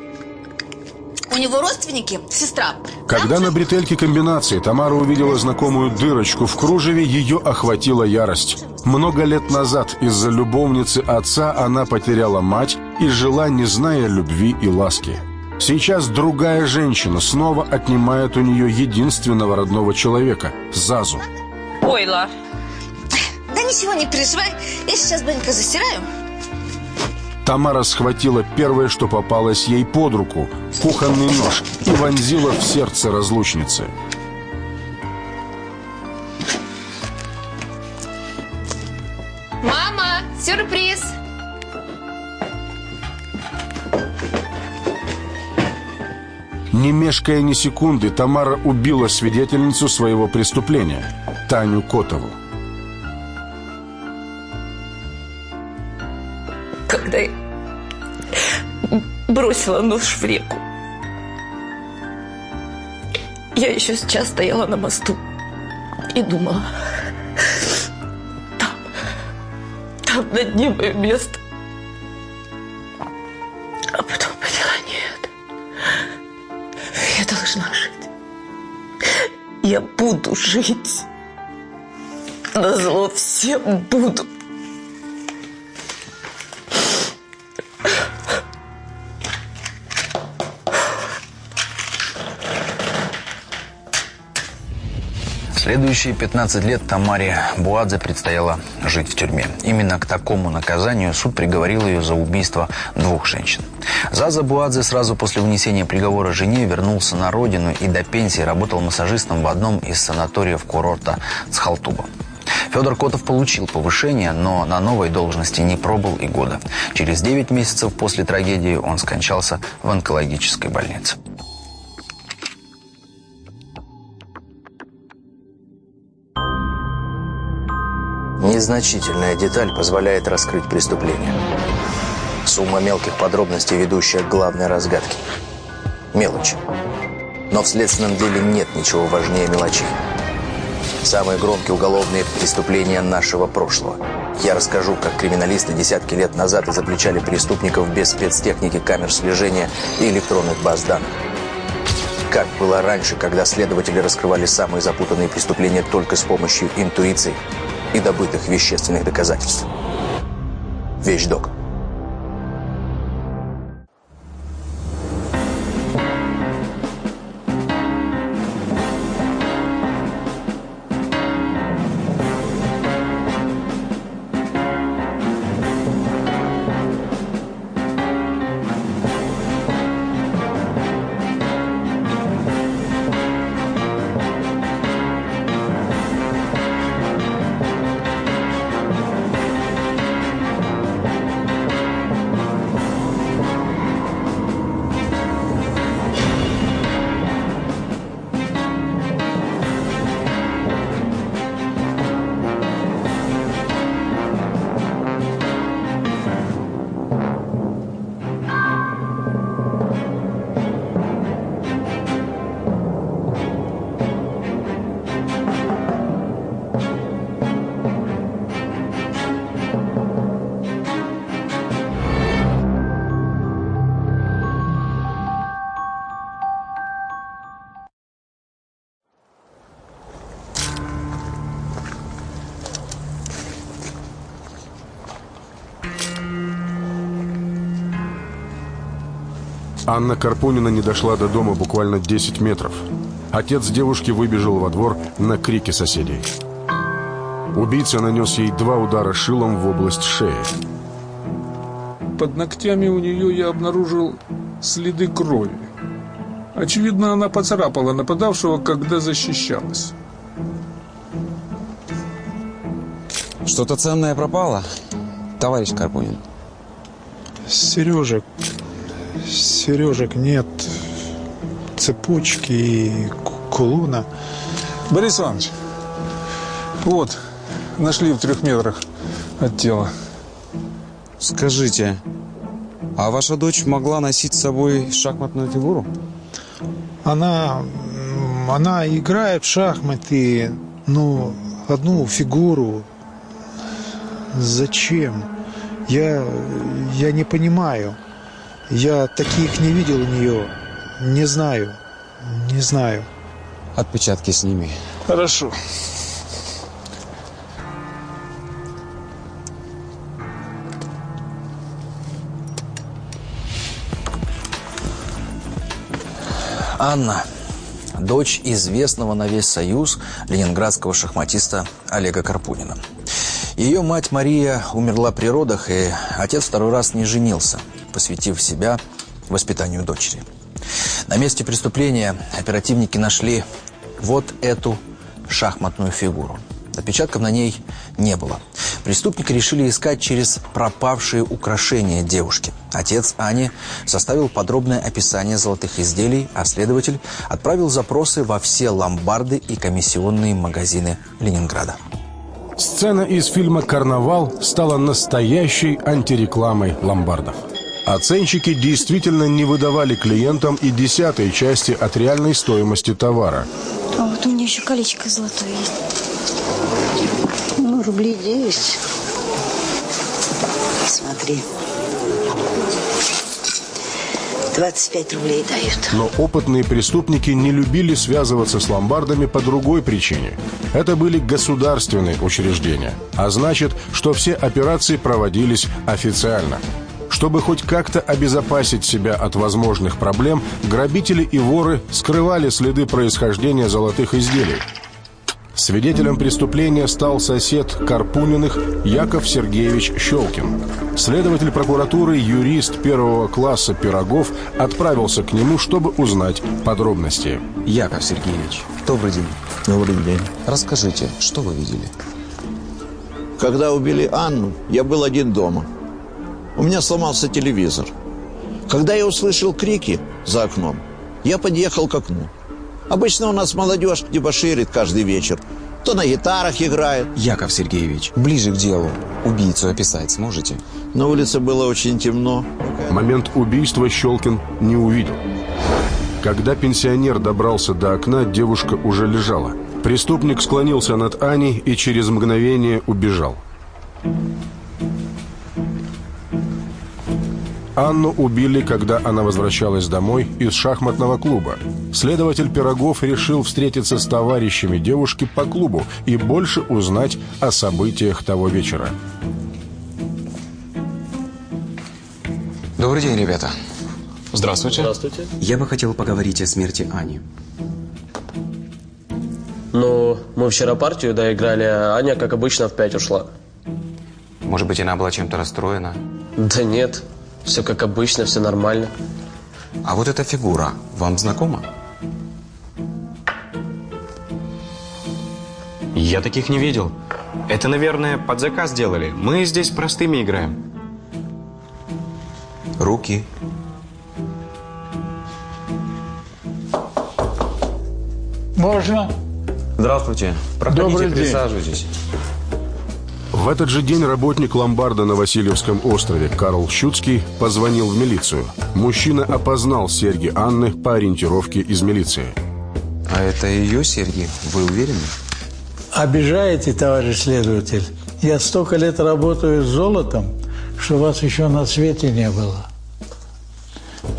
У него родственники, сестра. Когда на бретельке комбинации Тамара увидела знакомую дырочку в кружеве, ее охватила ярость. Много лет назад из-за любовницы отца она потеряла мать и жила, не зная любви и ласки. Сейчас другая женщина снова отнимает у нее единственного родного человека – Зазу. Ой, Лар. Да ничего, не переживай. Я сейчас быстренько застираю. Тамара схватила первое, что попалось ей под руку – кухонный нож и вонзила в сердце разлучницы. Мама, сюрприз. Не мешкая ни секунды, Тамара убила свидетельницу своего преступления – Таню Котову. Когда я бросила нож в реку, я еще сейчас стояла на мосту и думала, там, там на дне мое место. А потом поняла, нет, я должна жить. Я буду жить. Назло всем буду. Следующие 15 лет Тамаре Буадзе предстояло жить в тюрьме. Именно к такому наказанию суд приговорил ее за убийство двух женщин. Заза Буадзе сразу после вынесения приговора жене вернулся на родину и до пенсии работал массажистом в одном из санаториев курорта Схалтуба. Федор Котов получил повышение, но на новой должности не пробыл и года. Через 9 месяцев после трагедии он скончался в онкологической больнице. Незначительная деталь позволяет раскрыть преступление. Сумма мелких подробностей, ведущая к главной разгадке. Мелочи. Но в следственном деле нет ничего важнее мелочей. Самые громкие уголовные преступления нашего прошлого. Я расскажу, как криминалисты десятки лет назад изобличали преступников без спецтехники камер слежения и электронных баз данных. Как было раньше, когда следователи раскрывали самые запутанные преступления только с помощью интуиции и добытых вещественных доказательств. Вещдок. Анна Карпунина не дошла до дома буквально 10 метров. Отец девушки выбежал во двор на крики соседей. Убийца нанес ей два удара шилом в область шеи. Под ногтями у нее я обнаружил следы крови. Очевидно, она поцарапала нападавшего, когда защищалась. Что-то ценное пропало, товарищ Карпунин. Сережек. Сережек нет. Цепочки и кулона. Борис Иванович, вот, нашли в трех метрах от тела. Скажите, а ваша дочь могла носить с собой шахматную фигуру? Она, она играет в шахматы, ну, одну фигуру. Зачем? Я, я не понимаю. Я таких не видел у нее. Не знаю. Не знаю. Отпечатки сними. Хорошо. Анна, дочь известного на весь Союз ленинградского шахматиста Олега Карпунина. Ее мать Мария умерла при родах, и отец второй раз не женился, посвятив себя воспитанию дочери. На месте преступления оперативники нашли вот эту шахматную фигуру. Отпечатков на ней не было. Преступники решили искать через пропавшие украшения девушки. Отец Ани составил подробное описание золотых изделий, а следователь отправил запросы во все ломбарды и комиссионные магазины Ленинграда. Сцена из фильма «Карнавал» стала настоящей антирекламой ломбардов. Оценщики действительно не выдавали клиентам и десятой части от реальной стоимости товара. А вот у меня еще колечко золотое есть. Ну, рублей 10. Смотри. 25 рублей дают. Но опытные преступники не любили связываться с ломбардами по другой причине. Это были государственные учреждения. А значит, что все операции проводились официально. Чтобы хоть как-то обезопасить себя от возможных проблем, грабители и воры скрывали следы происхождения золотых изделий. Свидетелем преступления стал сосед Карпуниных Яков Сергеевич Щелкин. Следователь прокуратуры, юрист первого класса Пирогов отправился к нему, чтобы узнать подробности. Яков Сергеевич, добрый день. Добрый день. Расскажите, что вы видели? Когда убили Анну, я был один дома. У меня сломался телевизор. Когда я услышал крики за окном, я подъехал к окну. Обычно у нас молодежь дебоширит каждый вечер. То на гитарах играет. Яков Сергеевич, ближе к делу. Убийцу описать сможете? На улице было очень темно. Момент убийства Щелкин не увидел. Когда пенсионер добрался до окна, девушка уже лежала. Преступник склонился над Аней и через мгновение убежал. Анну убили, когда она возвращалась домой из шахматного клуба. Следователь Пирогов решил встретиться с товарищами девушки по клубу и больше узнать о событиях того вечера. Добрый день, ребята. Здравствуйте. Здравствуйте. Я бы хотел поговорить о смерти Ани. Ну, мы вчера партию доиграли, а Аня, как обычно, в пять ушла. Может быть, она была чем-то расстроена? Да нет, все как обычно, все нормально. А вот эта фигура вам знакома? Я таких не видел. Это, наверное, под заказ делали. Мы здесь простыми играем. Руки. Можно? Здравствуйте. Проходите, Добрый день. В этот же день работник ломбарда на Васильевском острове Карл Щуцкий позвонил в милицию. Мужчина опознал серьги Анны по ориентировке из милиции. А это ее серьги? Вы уверены? Обижаете, товарищ следователь? Я столько лет работаю с золотом, что вас еще на свете не было.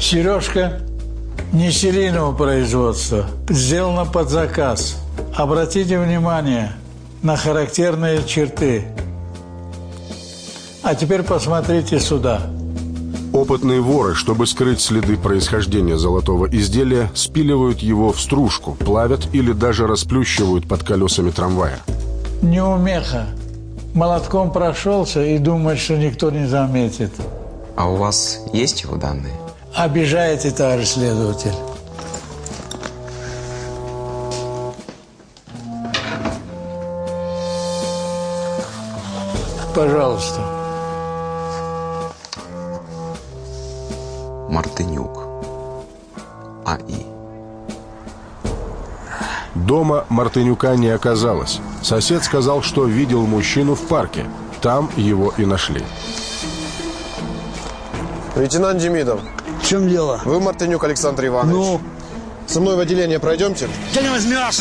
Сережка не серийного производства, сделана под заказ. Обратите внимание на характерные черты. А теперь посмотрите сюда. Опытные воры, чтобы скрыть следы происхождения золотого изделия, спиливают его в стружку, плавят или даже расплющивают под колесами трамвая. Неумеха. Молотком прошелся и думает, что никто не заметит. А у вас есть его данные? Обижаете, товарищ следователь. Пожалуйста. Мартынюк. АИ. Дома Мартынюка не оказалось. Сосед сказал, что видел мужчину в парке. Там его и нашли. Лейтенант Демидов. В чем дело? Вы Мартынюк Александр Иванович. Ну? Со мной в отделение пройдемте? Ты не возьмешь!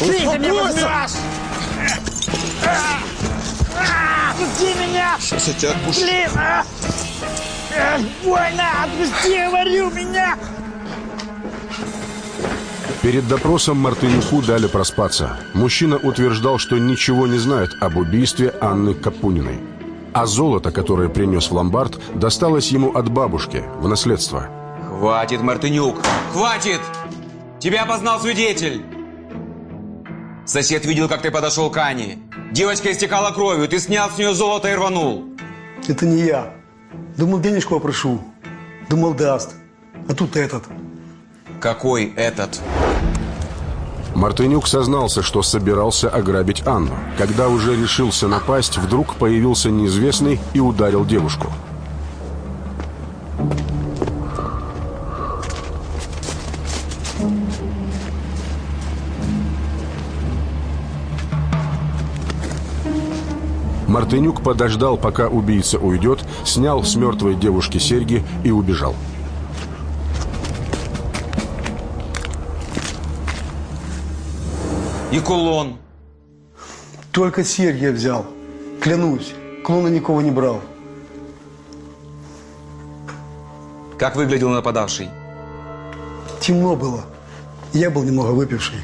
Ты не Успокойся! возьмешь! Отпусти меня! Сейчас я тебя отпущу. Блин! а! Эх, Больно! Отпусти, говорю, меня! Перед допросом Мартынюку дали проспаться. Мужчина утверждал, что ничего не знает об убийстве Анны Капуниной. А золото, которое принес в ломбард, досталось ему от бабушки в наследство. Хватит, Мартынюк! Хватит! Тебя опознал свидетель! Сосед видел, как ты подошел к Ане. Девочка истекала кровью, ты снял с нее золото и рванул. Это не я. Думал, денежку попрошу. Думал, даст. А тут этот. Какой этот? Мартынюк сознался, что собирался ограбить Анну. Когда уже решился напасть, вдруг появился неизвестный и ударил девушку. Мартынюк подождал, пока убийца уйдет, снял с мертвой девушки серьги и убежал. И кулон. Только серьги я взял. Клянусь, клона никого не брал. Как выглядел нападавший? Темно было. Я был немного выпивший.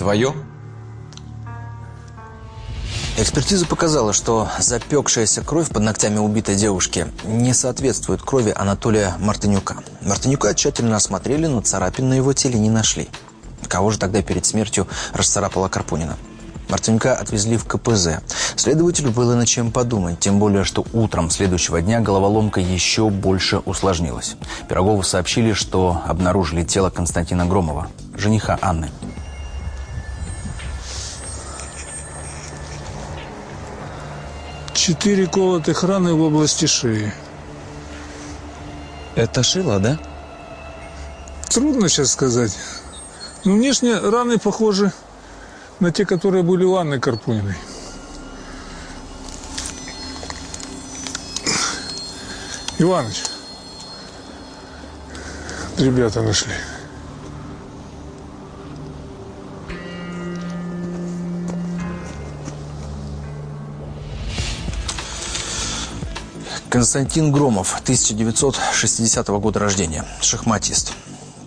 Твое? Экспертиза показала, что запекшаяся кровь под ногтями убитой девушки не соответствует крови Анатолия Мартынюка. Мартынюка тщательно осмотрели, но царапин на его теле не нашли. Кого же тогда перед смертью расцарапала Карпунина? Мартынюка отвезли в КПЗ. Следователю было над чем подумать, тем более, что утром следующего дня головоломка еще больше усложнилась. Пирогову сообщили, что обнаружили тело Константина Громова, жениха Анны. Четыре колотых раны в области шеи. Это шило, да? Трудно сейчас сказать. Но внешне раны похожи на те, которые были у Анны Карпуниной. Иваныч, ребята нашли. Константин Громов, 1960 года рождения, шахматист.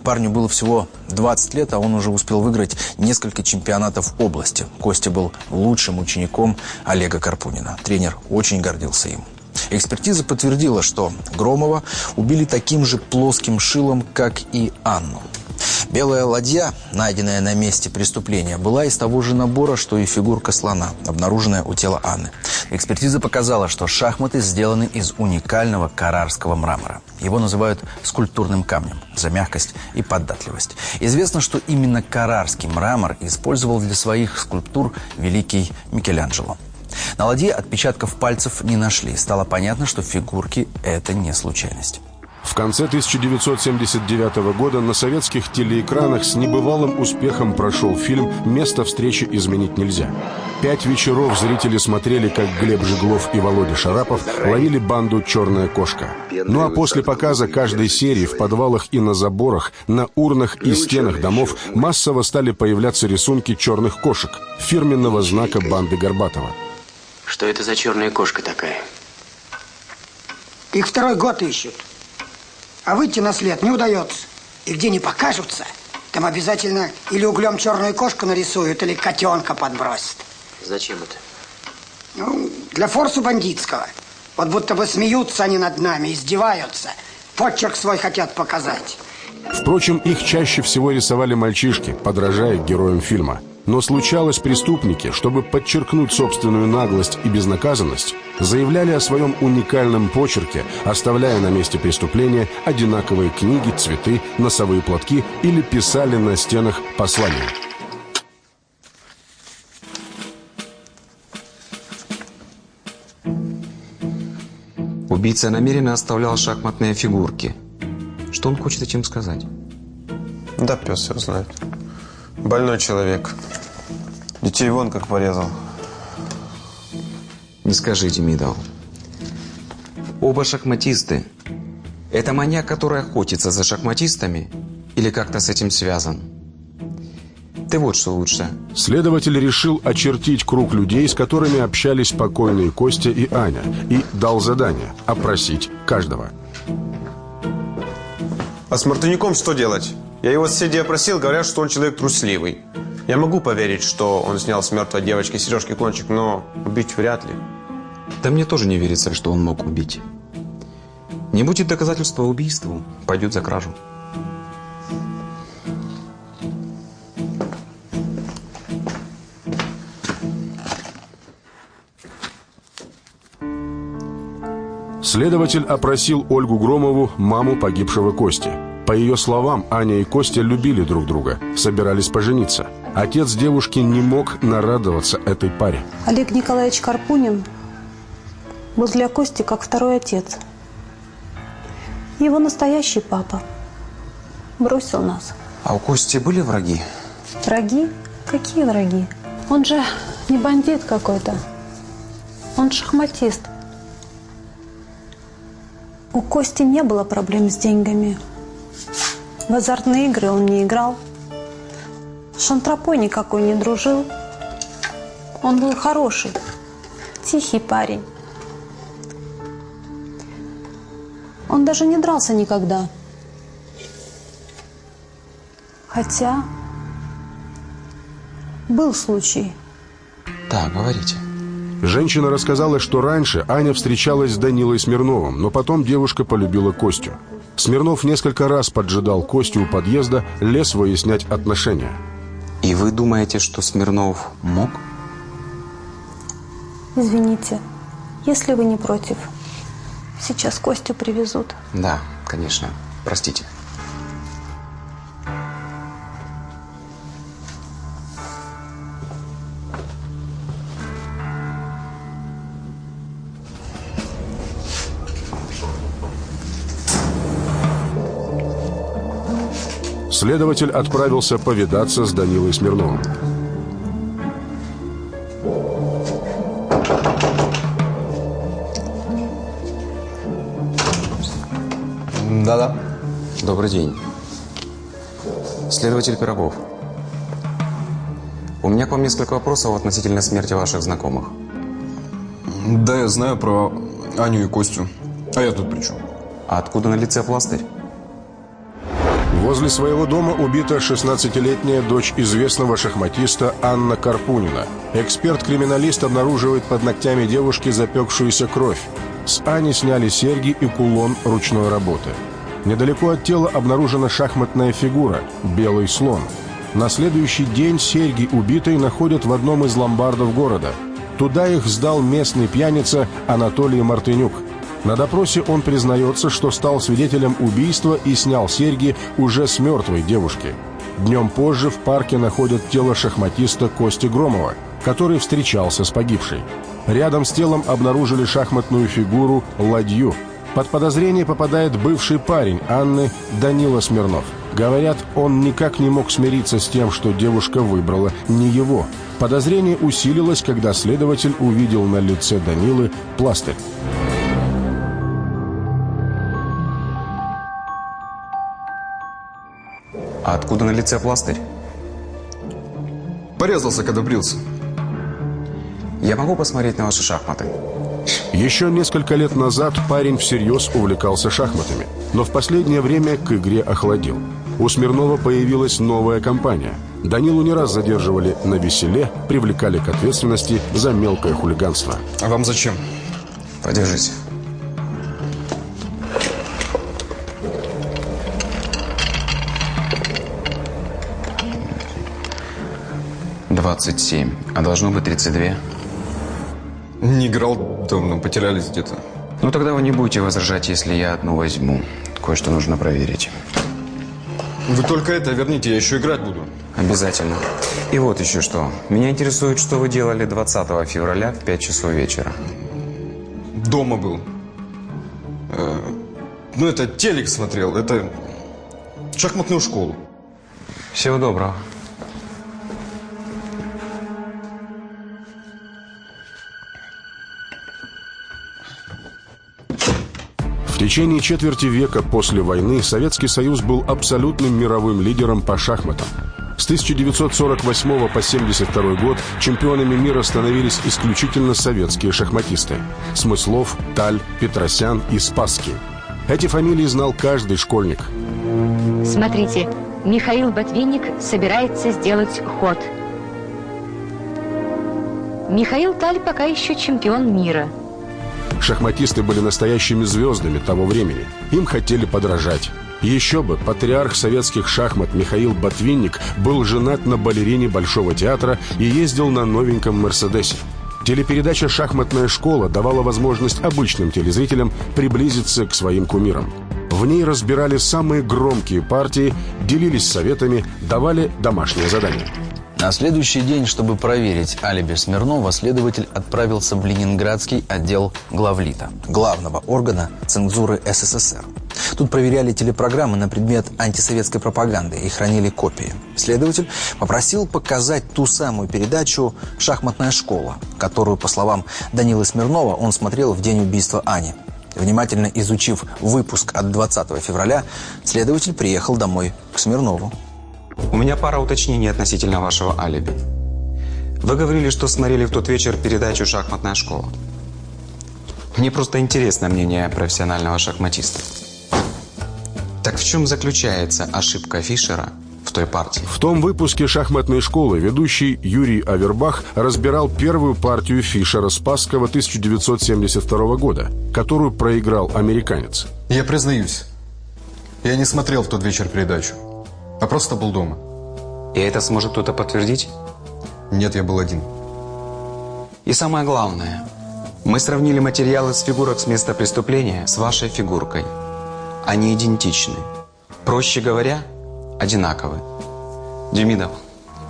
Парню было всего 20 лет, а он уже успел выиграть несколько чемпионатов области. Костя был лучшим учеником Олега Карпунина. Тренер очень гордился им. Экспертиза подтвердила, что Громова убили таким же плоским шилом, как и Анну. Белая ладья, найденная на месте преступления, была из того же набора, что и фигурка слона, обнаруженная у тела Анны. Экспертиза показала, что шахматы сделаны из уникального карарского мрамора. Его называют скульптурным камнем за мягкость и податливость. Известно, что именно карарский мрамор использовал для своих скульптур великий Микеланджело. На ладье отпечатков пальцев не нашли. Стало понятно, что фигурки – это не случайность. В конце 1979 года на советских телеэкранах с небывалым успехом прошел фильм «Место встречи изменить нельзя». Пять вечеров зрители смотрели, как Глеб Жеглов и Володя Шарапов ловили банду «Черная кошка». Ну а после показа каждой серии в подвалах и на заборах, на урнах и стенах домов массово стали появляться рисунки черных кошек, фирменного знака банды Горбатова. Что это за черная кошка такая? Их второй год ищут. А выйти на след не удается. И где не покажутся, там обязательно или углем черную кошку нарисуют, или котенка подбросят. Зачем это? Ну, для форсу бандитского. Вот будто бы смеются они над нами, издеваются. Почерк свой хотят показать. Впрочем, их чаще всего рисовали мальчишки, подражая героям фильма. Но случалось преступники, чтобы подчеркнуть собственную наглость и безнаказанность, заявляли о своем уникальном почерке, оставляя на месте преступления одинаковые книги, цветы, носовые платки или писали на стенах послания. Убийца намеренно оставлял шахматные фигурки. Что он хочет этим сказать? Да, пес все знает. Больной человек. Детей вон как порезал. Не скажите, Мидал. Оба шахматисты. Это маньяк, который охотится за шахматистами? Или как-то с этим связан? Ты вот что лучше. Следователь решил очертить круг людей, с которыми общались покойные Костя и Аня, и дал задание – опросить каждого. А с Мартынюком что делать? Я его соседей опросил, говорят, что он человек трусливый. Я могу поверить, что он снял с мертвой девочки сережки кончик, но убить вряд ли. Да мне тоже не верится, что он мог убить. Не будет доказательства убийству, пойдет за кражу. Следователь опросил Ольгу Громову, маму погибшего Кости. По ее словам, Аня и Костя любили друг друга, собирались пожениться. Отец девушки не мог нарадоваться этой паре. Олег Николаевич Карпунин был для Кости как второй отец. Его настоящий папа бросил нас. А у Кости были враги? Враги? Какие враги? Он же не бандит какой-то. Он шахматист. У Кости не было проблем с деньгами. В азартные игры он не играл. С шантропой никакой не дружил. Он был хороший, тихий парень. Он даже не дрался никогда. Хотя был случай. Да, говорите. Женщина рассказала, что раньше Аня встречалась с Данилой Смирновым, но потом девушка полюбила Костю. Смирнов несколько раз поджидал Костю у подъезда, лез выяснять отношения. И вы думаете, что Смирнов мог? Извините, если вы не против, сейчас Костю привезут. Да, конечно. Простите. Следователь отправился повидаться с Данилой Смирновым. Да-да. Добрый день. Следователь Пирогов. У меня к вам несколько вопросов относительно смерти ваших знакомых. Да, я знаю про Аню и Костю. А я тут при чем? А откуда на лице пластырь? Возле своего дома убита 16-летняя дочь известного шахматиста Анна Карпунина. Эксперт-криминалист обнаруживает под ногтями девушки запекшуюся кровь. С Ани сняли серьги и кулон ручной работы. Недалеко от тела обнаружена шахматная фигура – белый слон. На следующий день серьги убитой находят в одном из ломбардов города. Туда их сдал местный пьяница Анатолий Мартынюк. На допросе он признается, что стал свидетелем убийства и снял серьги уже с мертвой девушки. Днем позже в парке находят тело шахматиста Кости Громова, который встречался с погибшей. Рядом с телом обнаружили шахматную фигуру «Ладью». Под подозрение попадает бывший парень Анны Данила Смирнов. Говорят, он никак не мог смириться с тем, что девушка выбрала не его. Подозрение усилилось, когда следователь увидел на лице Данилы пластырь. А откуда на лице пластырь? Порезался, когда брился. Я могу посмотреть на ваши шахматы? Еще несколько лет назад парень всерьез увлекался шахматами, но в последнее время к игре охладил. У Смирнова появилась новая компания. Данилу не раз задерживали на веселе, привлекали к ответственности за мелкое хулиганство. А вам зачем? Подержите. 27, а должно быть 32. Не играл давно, потерялись где-то. Ну тогда вы не будете возражать, если я одну возьму. Кое-что нужно проверить. Вы только это верните, я еще играть буду. Обязательно. И вот еще что. Меня интересует, что вы делали 20 февраля в 5 часов вечера. Дома был. Э, ну, это телек смотрел, это шахматную школу. Всего доброго. Течение четверти века после войны Советский Союз был абсолютным мировым лидером по шахматам. С 1948 по 1972 год чемпионами мира становились исключительно советские шахматисты. Смыслов, Таль, Петросян и Спасский. Эти фамилии знал каждый школьник. Смотрите, Михаил Ботвинник собирается сделать ход. Михаил Таль пока еще чемпион мира. Шахматисты были настоящими звездами того времени. Им хотели подражать. Еще бы, патриарх советских шахмат Михаил Ботвинник был женат на балерине Большого театра и ездил на новеньком «Мерседесе». Телепередача «Шахматная школа» давала возможность обычным телезрителям приблизиться к своим кумирам. В ней разбирали самые громкие партии, делились советами, давали домашние задания. На следующий день, чтобы проверить алиби Смирнова, следователь отправился в Ленинградский отдел главлита, главного органа цензуры СССР. Тут проверяли телепрограммы на предмет антисоветской пропаганды и хранили копии. Следователь попросил показать ту самую передачу «Шахматная школа», которую, по словам Данилы Смирнова, он смотрел в день убийства Ани. Внимательно изучив выпуск от 20 февраля, следователь приехал домой к Смирнову. У меня пара уточнений относительно вашего алиби. Вы говорили, что смотрели в тот вечер передачу «Шахматная школа». Мне просто интересно мнение профессионального шахматиста. Так в чем заключается ошибка Фишера в той партии? В том выпуске шахматной школы ведущий Юрий Авербах разбирал первую партию Фишера Спасского 1972 года, которую проиграл американец. Я признаюсь, я не смотрел в тот вечер передачу, а просто был дома. И это сможет кто-то подтвердить? Нет, я был один. И самое главное, мы сравнили материалы с фигурок с места преступления с вашей фигуркой. Они идентичны. Проще говоря, одинаковы. Демидов,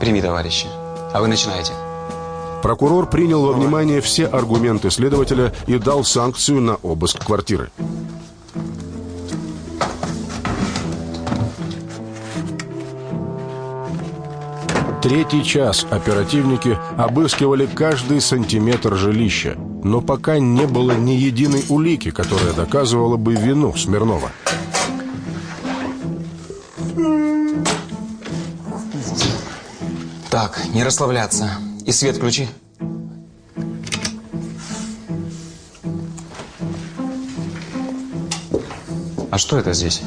прими товарища. А вы начинаете. Прокурор принял во внимание все аргументы следователя и дал санкцию на обыск квартиры. Третий час оперативники обыскивали каждый сантиметр жилища, но пока не было ни единой улики, которая доказывала бы вину Смирнова. Так, не расслабляться. И свет включи. А что это здесь?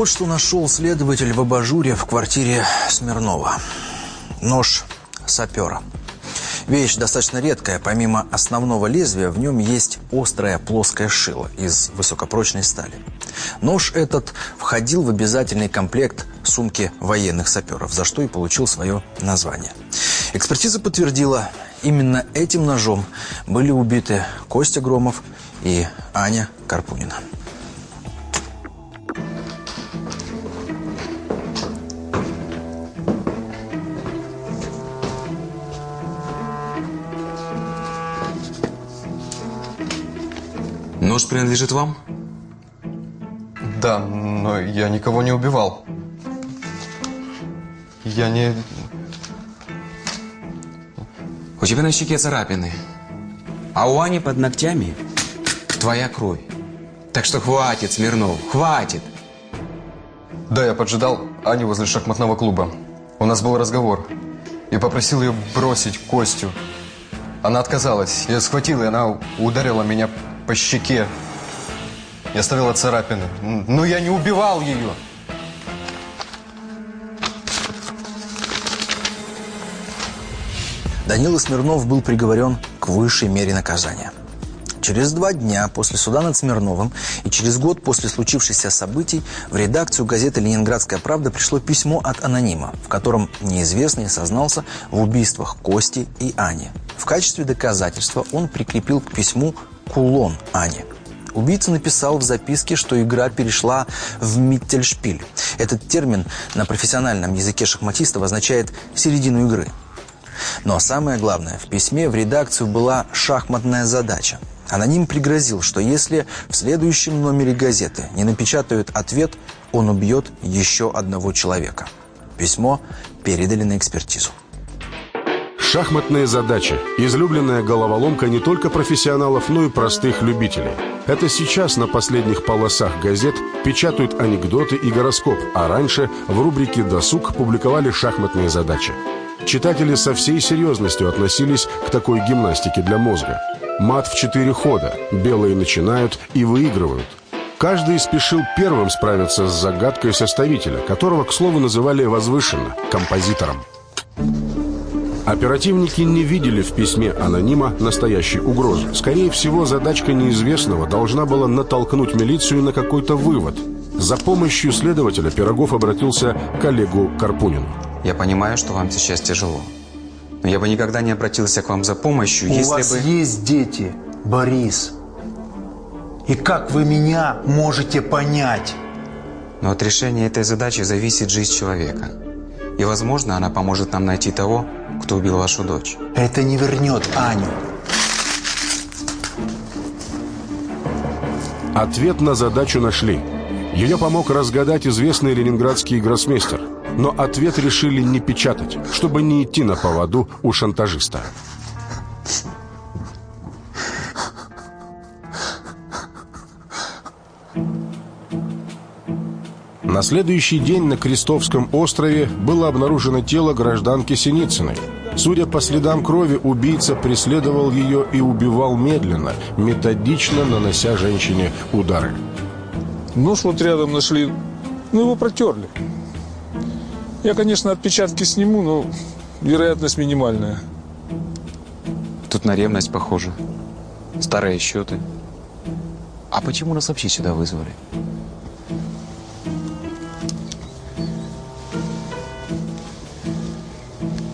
Вот что нашел следователь в абажуре в квартире Смирнова. Нож сапера. Вещь достаточно редкая. Помимо основного лезвия, в нем есть острое плоское шило из высокопрочной стали. Нож этот входил в обязательный комплект сумки военных саперов, за что и получил свое название. Экспертиза подтвердила, именно этим ножом были убиты Костя Громов и Аня Карпунина. Нож принадлежит вам? Да, но я никого не убивал. Я не... У тебя на щеке царапины. А у Ани под ногтями твоя кровь. Так что хватит, Смирнов, хватит. Да, я поджидал Аню возле шахматного клуба. У нас был разговор. Я попросил ее бросить Костю. Она отказалась. Я схватил, и она ударила меня по щеке. Я оставила царапины. Но ну, я не убивал ее. Данила Смирнов был приговорен к высшей мере наказания. Через два дня после суда над Смирновым и через год после случившихся событий в редакцию газеты «Ленинградская правда» пришло письмо от анонима, в котором неизвестный сознался в убийствах Кости и Ани. В качестве доказательства он прикрепил к письму кулон Ани. Убийца написал в записке, что игра перешла в «миттельшпиль». Этот термин на профессиональном языке шахматистов означает «середину игры». Но самое главное, в письме в редакцию была шахматная задача. Аноним пригрозил, что если в следующем номере газеты не напечатают ответ, он убьет еще одного человека. Письмо передали на экспертизу. Шахматные задачи – излюбленная головоломка не только профессионалов, но и простых любителей. Это сейчас на последних полосах газет печатают анекдоты и гороскоп, а раньше в рубрике «Досуг» публиковали шахматные задачи. Читатели со всей серьезностью относились к такой гимнастике для мозга. Мат в четыре хода, белые начинают и выигрывают. Каждый спешил первым справиться с загадкой составителя, которого, к слову, называли возвышенно – композитором. Оперативники не видели в письме анонима настоящей угрозы. Скорее всего, задачка неизвестного должна была натолкнуть милицию на какой-то вывод. За помощью следователя Пирогов обратился к Олегу Карпунину. Я понимаю, что вам сейчас тяжело. Но я бы никогда не обратился к вам за помощью, У если вас бы... есть дети, Борис. И как вы меня можете понять? Но от решения этой задачи зависит жизнь человека. И, возможно, она поможет нам найти того, кто убил вашу дочь. Это не вернет Аню. Ответ на задачу нашли. Ее помог разгадать известный ленинградский гроссмейстер. Но ответ решили не печатать, чтобы не идти на поводу у шантажиста. На следующий день на Крестовском острове было обнаружено тело гражданки Синицыной. Судя по следам крови, убийца преследовал ее и убивал медленно, методично нанося женщине удары. Нож вот рядом нашли, ну его протерли. Я, конечно, отпечатки сниму, но вероятность минимальная. Тут на ревность похоже. Старые счеты. А почему нас вообще сюда вызвали?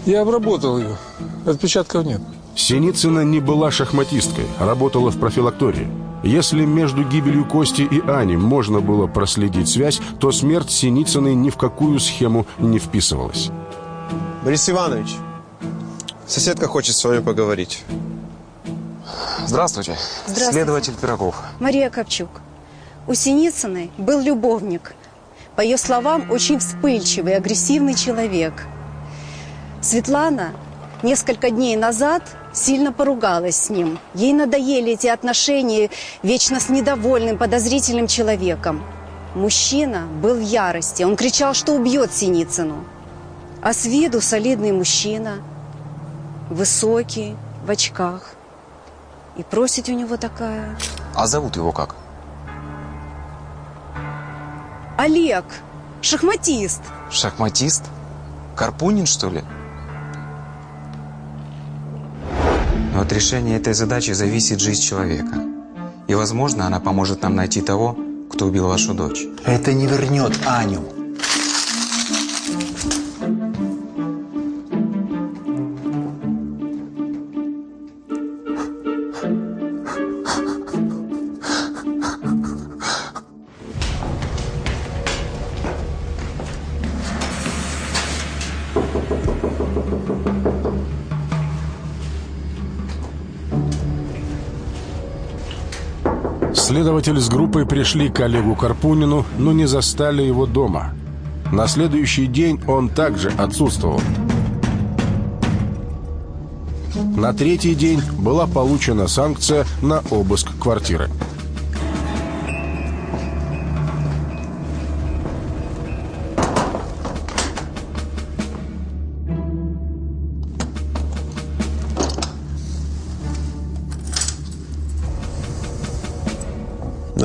Я обработал ее. Отпечатков нет. Синицына не была шахматисткой, работала в профилактории. Если между гибелью Кости и Ани можно было проследить связь, то смерть Синицыной ни в какую схему не вписывалась. Борис Иванович, соседка хочет с вами поговорить. Здравствуйте. Здравствуйте. Следователь Пирогов. Мария Копчук. У Синицыной был любовник. По ее словам, очень вспыльчивый, агрессивный человек. Светлана несколько дней назад сильно поругалась с ним. Ей надоели эти отношения вечно с недовольным, подозрительным человеком. Мужчина был в ярости. Он кричал, что убьет Синицыну. А с виду солидный мужчина, высокий, в очках. И просить у него такая... А зовут его как? Олег, шахматист. Шахматист? Карпунин, что ли? Но от решения этой задачи зависит жизнь человека. И, возможно, она поможет нам найти того, кто убил вашу дочь. Это не вернет Аню. Следователь с группой пришли к Олегу Карпунину, но не застали его дома. На следующий день он также отсутствовал. На третий день была получена санкция на обыск квартиры.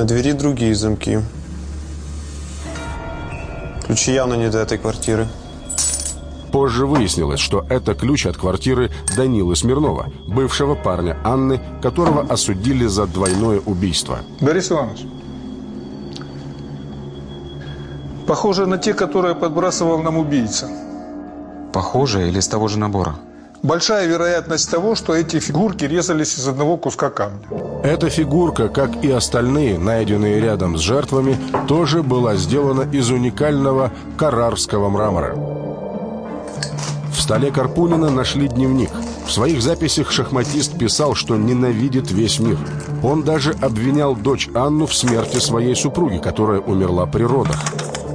На двери другие замки. Ключи явно не до этой квартиры. Позже выяснилось, что это ключ от квартиры Данилы Смирнова, бывшего парня Анны, которого осудили за двойное убийство. Борис Иванович, похоже на те, которые подбрасывал нам убийца. Похоже или из того же набора? Большая вероятность того, что эти фигурки резались из одного куска камня. Эта фигурка, как и остальные, найденные рядом с жертвами, тоже была сделана из уникального карарского мрамора. В столе Карпунина нашли дневник. В своих записях шахматист писал, что ненавидит весь мир. Он даже обвинял дочь Анну в смерти своей супруги, которая умерла при родах.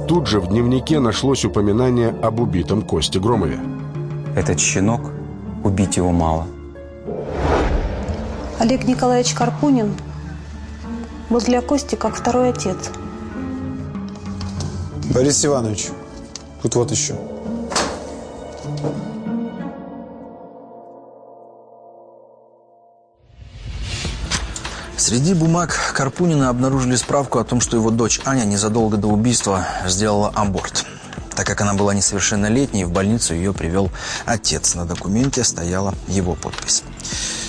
Тут же в дневнике нашлось упоминание об убитом Косте Громове. Этот щенок, убить его мало. Олег Николаевич Карпунин был для Кости как второй отец. Борис Иванович, тут вот еще. Среди бумаг Карпунина обнаружили справку о том, что его дочь Аня незадолго до убийства сделала аборт. Так как она была несовершеннолетней, в больницу ее привел отец. На документе стояла его подпись.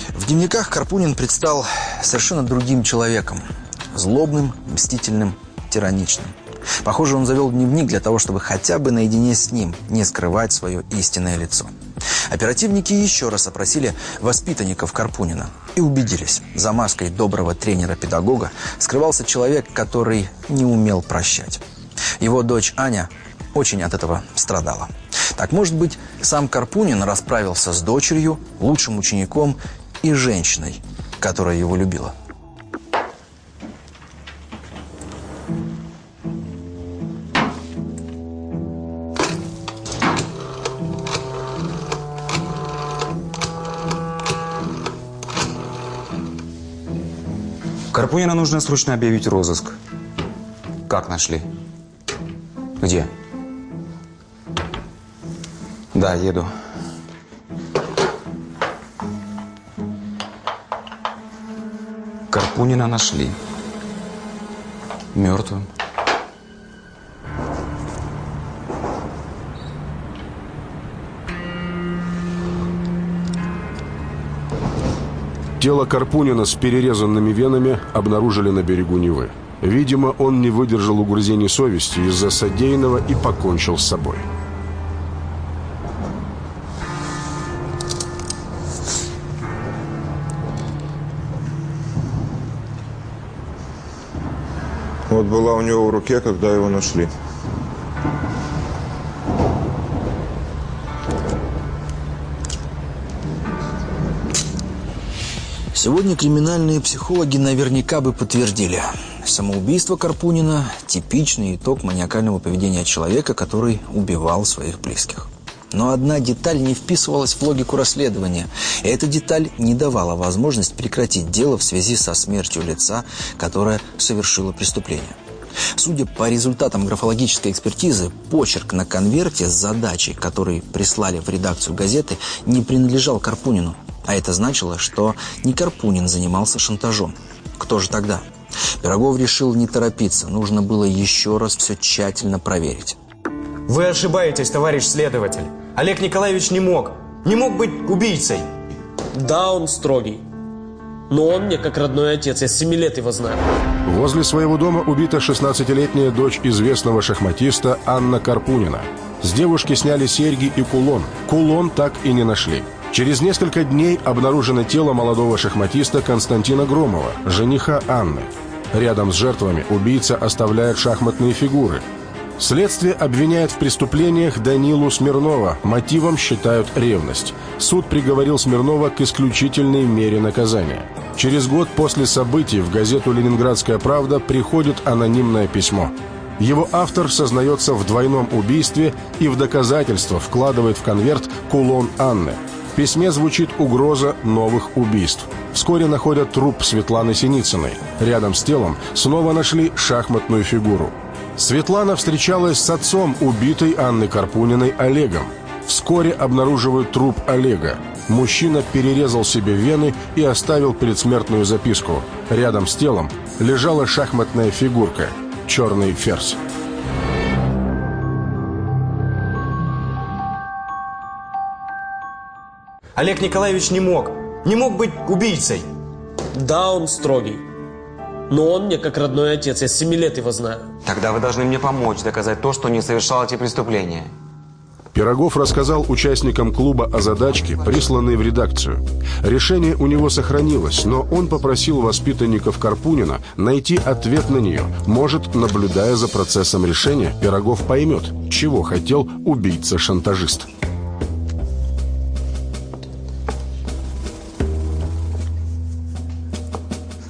В дневниках Карпунин предстал совершенно другим человеком. Злобным, мстительным, тираничным. Похоже, он завел дневник для того, чтобы хотя бы наедине с ним не скрывать свое истинное лицо. Оперативники еще раз опросили воспитанников Карпунина и убедились, за маской доброго тренера-педагога скрывался человек, который не умел прощать. Его дочь Аня очень от этого страдала. Так, может быть, сам Карпунин расправился с дочерью, лучшим учеником и женщиной, которая его любила. Карпунина нужно срочно объявить розыск. Как нашли? Где? Да, еду. Карпунина нашли. Мертвым. Тело Карпунина с перерезанными венами обнаружили на берегу Невы. Видимо, он не выдержал угрызений совести из-за содеянного и покончил с собой. Была у него в руке, когда его нашли. Сегодня криминальные психологи наверняка бы подтвердили. Самоубийство Карпунина – типичный итог маниакального поведения человека, который убивал своих близких. Но одна деталь не вписывалась в логику расследования. И эта деталь не давала возможность прекратить дело в связи со смертью лица, которое совершило преступление. Судя по результатам графологической экспертизы, почерк на конверте с задачей, который прислали в редакцию газеты, не принадлежал Карпунину. А это значило, что не Карпунин занимался шантажом. Кто же тогда? Пирогов решил не торопиться. Нужно было еще раз все тщательно проверить. Вы ошибаетесь, товарищ следователь. Олег Николаевич не мог. Не мог быть убийцей. Да, он строгий. Но он мне как родной отец. Я с 7 лет его знаю. Возле своего дома убита 16-летняя дочь известного шахматиста Анна Карпунина. С девушки сняли серьги и кулон. Кулон так и не нашли. Через несколько дней обнаружено тело молодого шахматиста Константина Громова, жениха Анны. Рядом с жертвами убийца оставляет шахматные фигуры. Следствие обвиняет в преступлениях Данилу Смирнова. Мотивом считают ревность. Суд приговорил Смирнова к исключительной мере наказания. Через год после событий в газету «Ленинградская правда» приходит анонимное письмо. Его автор сознается в двойном убийстве и в доказательство вкладывает в конверт кулон Анны – в письме звучит угроза новых убийств. Вскоре находят труп Светланы Синицыной. Рядом с телом снова нашли шахматную фигуру. Светлана встречалась с отцом убитой Анны Карпуниной Олегом. Вскоре обнаруживают труп Олега. Мужчина перерезал себе вены и оставил предсмертную записку. Рядом с телом лежала шахматная фигурка – черный ферзь. Олег Николаевич не мог. Не мог быть убийцей. Да, он строгий. Но он мне как родной отец. Я с 7 лет его знаю. Тогда вы должны мне помочь доказать то, что не совершал эти преступления. Пирогов рассказал участникам клуба о задачке, присланной в редакцию. Решение у него сохранилось, но он попросил воспитанников Карпунина найти ответ на нее. Может, наблюдая за процессом решения, Пирогов поймет, чего хотел убийца-шантажист.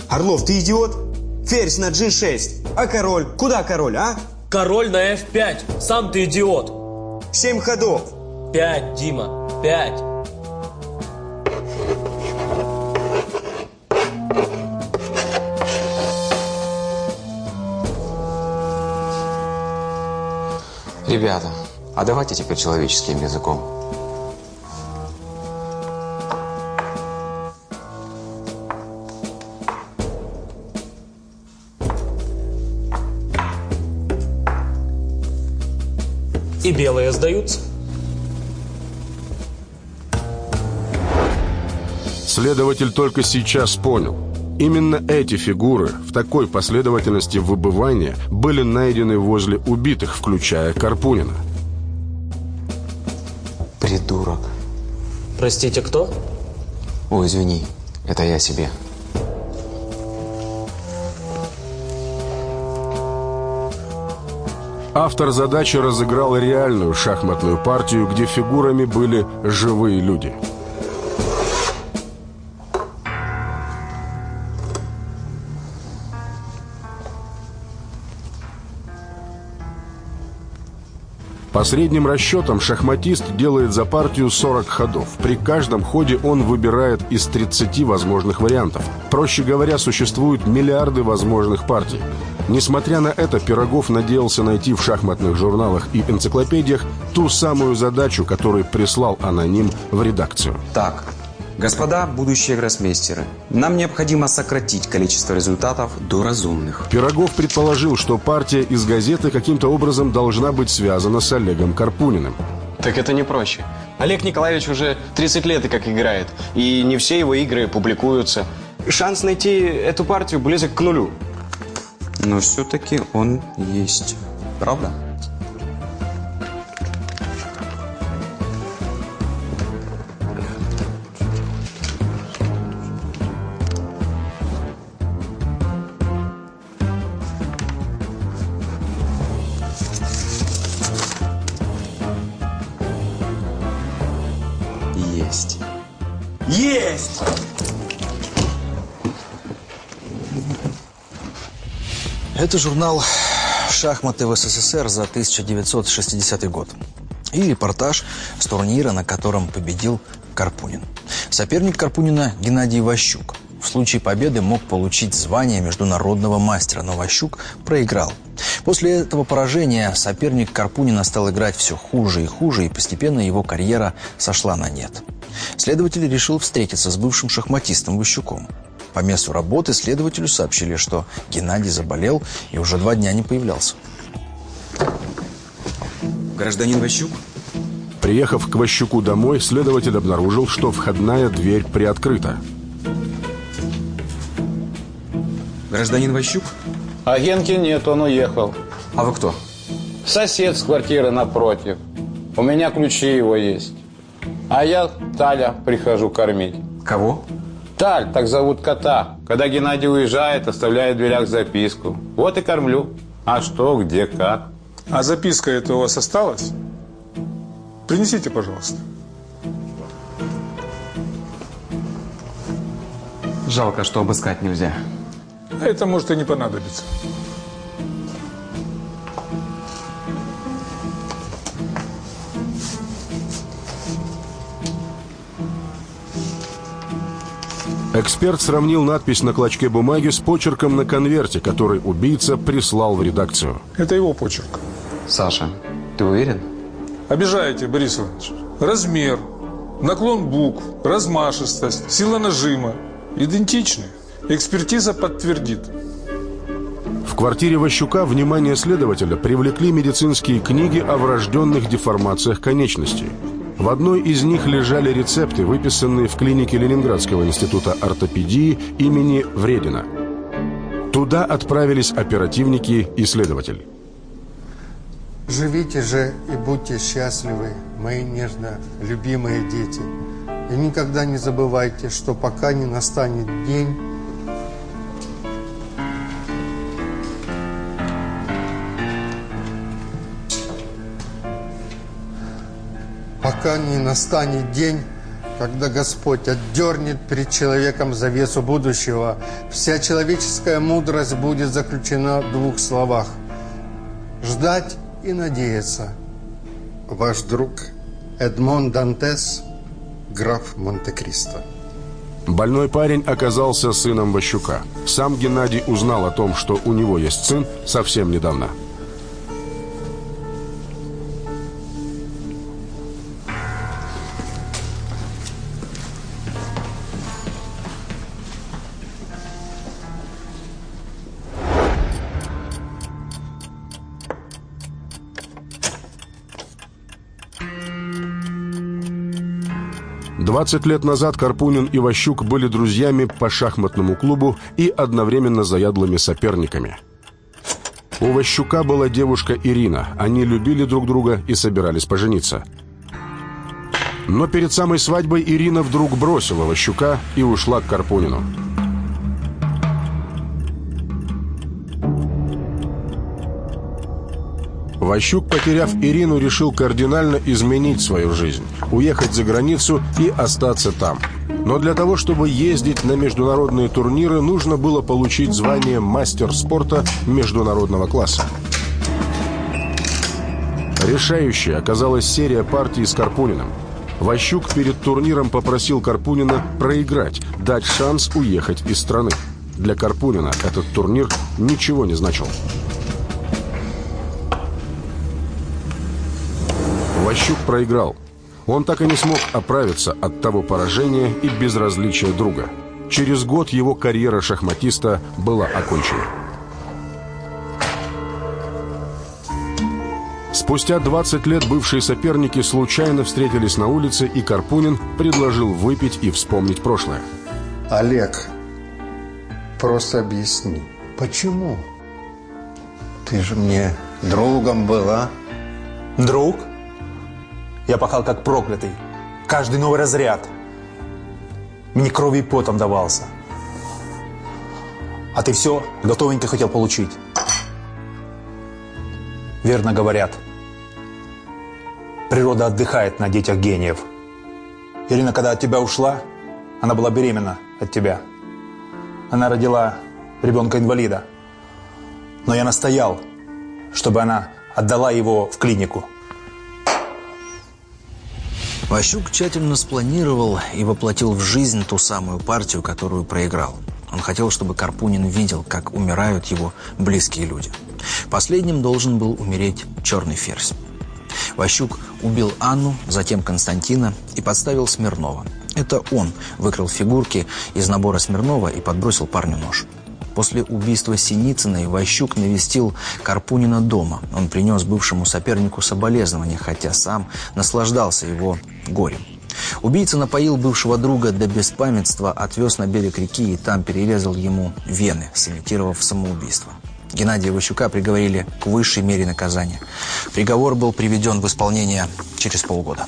Орлов, ты идиот? Ферзь на G6. А король? Куда король, а? Король на F5. Сам ты идиот. Семь ходов. Пять, Дима. Пять. Ребята, а давайте теперь человеческим языком. И белые сдаются. Следователь только сейчас понял. Именно эти фигуры в такой последовательности выбывания были найдены возле убитых, включая Карпунина. Придурок. Простите, кто? Ой, извини, это я себе. Автор задачи разыграл реальную шахматную партию, где фигурами были живые люди. По средним расчетам шахматист делает за партию 40 ходов. При каждом ходе он выбирает из 30 возможных вариантов. Проще говоря, существуют миллиарды возможных партий. Несмотря на это, Пирогов надеялся найти в шахматных журналах и энциклопедиях ту самую задачу, которую прислал аноним в редакцию. Так, господа будущие гроссмейстеры, нам необходимо сократить количество результатов до разумных. Пирогов предположил, что партия из газеты каким-то образом должна быть связана с Олегом Карпуниным. Так это не проще. Олег Николаевич уже 30 лет и как играет. И не все его игры публикуются. Шанс найти эту партию близок к нулю. Но все-таки он есть. Правда? Это журнал «Шахматы в СССР» за 1960 год. И репортаж с турнира, на котором победил Карпунин. Соперник Карпунина Геннадий Ващук. В случае победы мог получить звание международного мастера, но Ващук проиграл. После этого поражения соперник Карпунина стал играть все хуже и хуже, и постепенно его карьера сошла на нет. Следователь решил встретиться с бывшим шахматистом Ващуком. По месту работы следователю сообщили, что Геннадий заболел и уже два дня не появлялся. Гражданин Ващук? Приехав к Ващуку домой, следователь обнаружил, что входная дверь приоткрыта. Гражданин Ващук? А Генки нет, он уехал. А вы кто? Сосед с квартиры напротив. У меня ключи его есть. А я Таля прихожу кормить. Кого? Таль, так зовут кота. Когда Геннадий уезжает, оставляет в дверях записку. Вот и кормлю. А что, где, как? А записка эта у вас осталась? Принесите, пожалуйста. Жалко, что обыскать нельзя. А это может и не понадобиться. Эксперт сравнил надпись на клочке бумаги с почерком на конверте, который убийца прислал в редакцию. Это его почерк. Саша, ты уверен? Обижаете, Борис Иванович. Размер, наклон букв, размашистость, сила нажима идентичны. Экспертиза подтвердит. В квартире Ващука внимание следователя привлекли медицинские книги о врожденных деформациях конечностей. В одной из них лежали рецепты, выписанные в клинике Ленинградского института ортопедии имени Вредина. Туда отправились оперативники и следователь. Живите же и будьте счастливы, мои нежно любимые дети. И никогда не забывайте, что пока не настанет день, пока не настанет день, когда Господь отдернет перед человеком завесу будущего, вся человеческая мудрость будет заключена в двух словах. Ждать и надеяться. Ваш друг Эдмон Дантес, граф Монте-Кристо. Больной парень оказался сыном Ващука. Сам Геннадий узнал о том, что у него есть сын, совсем недавно. Двадцать лет назад Карпунин и Ващук были друзьями по шахматному клубу и одновременно заядлыми соперниками. У Ващука была девушка Ирина. Они любили друг друга и собирались пожениться. Но перед самой свадьбой Ирина вдруг бросила Ващука и ушла к Карпунину. Ващук, потеряв Ирину, решил кардинально изменить свою жизнь, уехать за границу и остаться там. Но для того, чтобы ездить на международные турниры, нужно было получить звание мастер спорта международного класса. Решающей оказалась серия партий с Карпуниным. Ващук перед турниром попросил Карпунина проиграть, дать шанс уехать из страны. Для Карпунина этот турнир ничего не значил. Ващук проиграл. Он так и не смог оправиться от того поражения и безразличия друга. Через год его карьера шахматиста была окончена. Спустя 20 лет бывшие соперники случайно встретились на улице, и Карпунин предложил выпить и вспомнить прошлое. Олег, просто объясни, почему? Ты же мне другом был, а? Друг? Я пахал как проклятый. Каждый новый разряд. Мне крови и потом давался. А ты все готовенько хотел получить. Верно говорят. Природа отдыхает на детях гениев. Ирина, когда от тебя ушла, она была беременна от тебя. Она родила ребенка-инвалида. Но я настоял, чтобы она отдала его в клинику. Ващук тщательно спланировал и воплотил в жизнь ту самую партию, которую проиграл. Он хотел, чтобы Карпунин видел, как умирают его близкие люди. Последним должен был умереть черный ферзь. Ващук убил Анну, затем Константина и подставил Смирнова. Это он выкрал фигурки из набора Смирнова и подбросил парню нож. После убийства Синицыной Ващук навестил Карпунина дома. Он принес бывшему сопернику соболезнования, хотя сам наслаждался его горем. Убийца напоил бывшего друга до беспамятства, отвез на берег реки и там перерезал ему вены, сымитировав самоубийство. Геннадия Ващука приговорили к высшей мере наказания. Приговор был приведен в исполнение через полгода.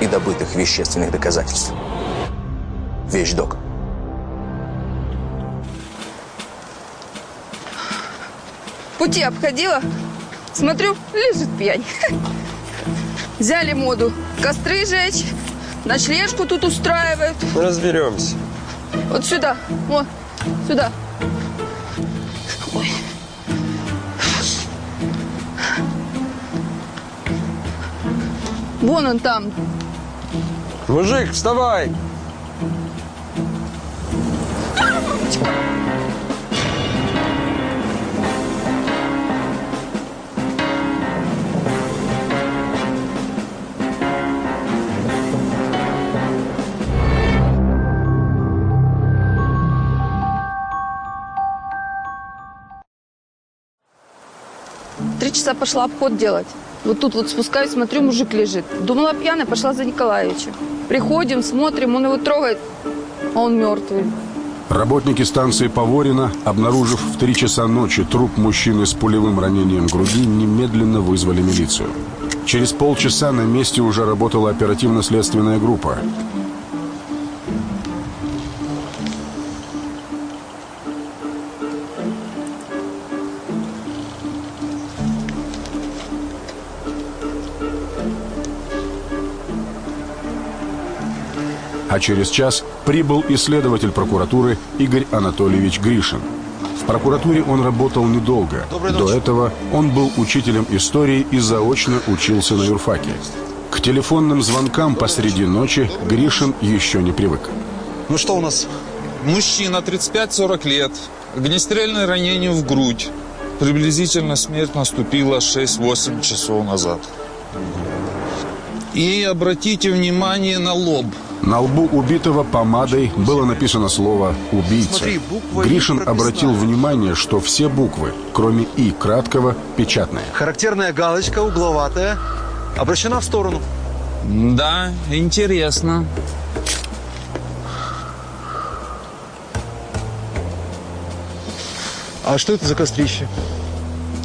и добытых вещественных доказательств. Вещдок. Пути обходила. Смотрю, лежит пьянь. Взяли моду. Костры жечь, ночлежку тут устраивают. Разберемся. Вот сюда, вот, сюда. Ой. Вон он там. Мужик, вставай! Три часа пошла обход делать. Вот тут вот спускаюсь, смотрю, мужик лежит. Думала пьяная, пошла за Николаевичем. Приходим, смотрим, он его трогает, а он мертвый. Работники станции Поворина, обнаружив в три часа ночи труп мужчины с пулевым ранением груди, немедленно вызвали милицию. Через полчаса на месте уже работала оперативно-следственная группа. А через час прибыл исследователь прокуратуры Игорь Анатольевич Гришин. В прокуратуре он работал недолго. До этого он был учителем истории и заочно учился на юрфаке. К телефонным звонкам посреди ночи Гришин еще не привык. Ну что у нас? Мужчина, 35-40 лет, огнестрельное ранение в грудь. Приблизительно смерть наступила 6-8 часов назад. И обратите внимание на лоб. На лбу убитого помадой было написано слово «убийца». Гришин обратил внимание, что все буквы, кроме «и» краткого, печатные. Характерная галочка угловатая, обращена в сторону. Да, интересно. А что это за кострище?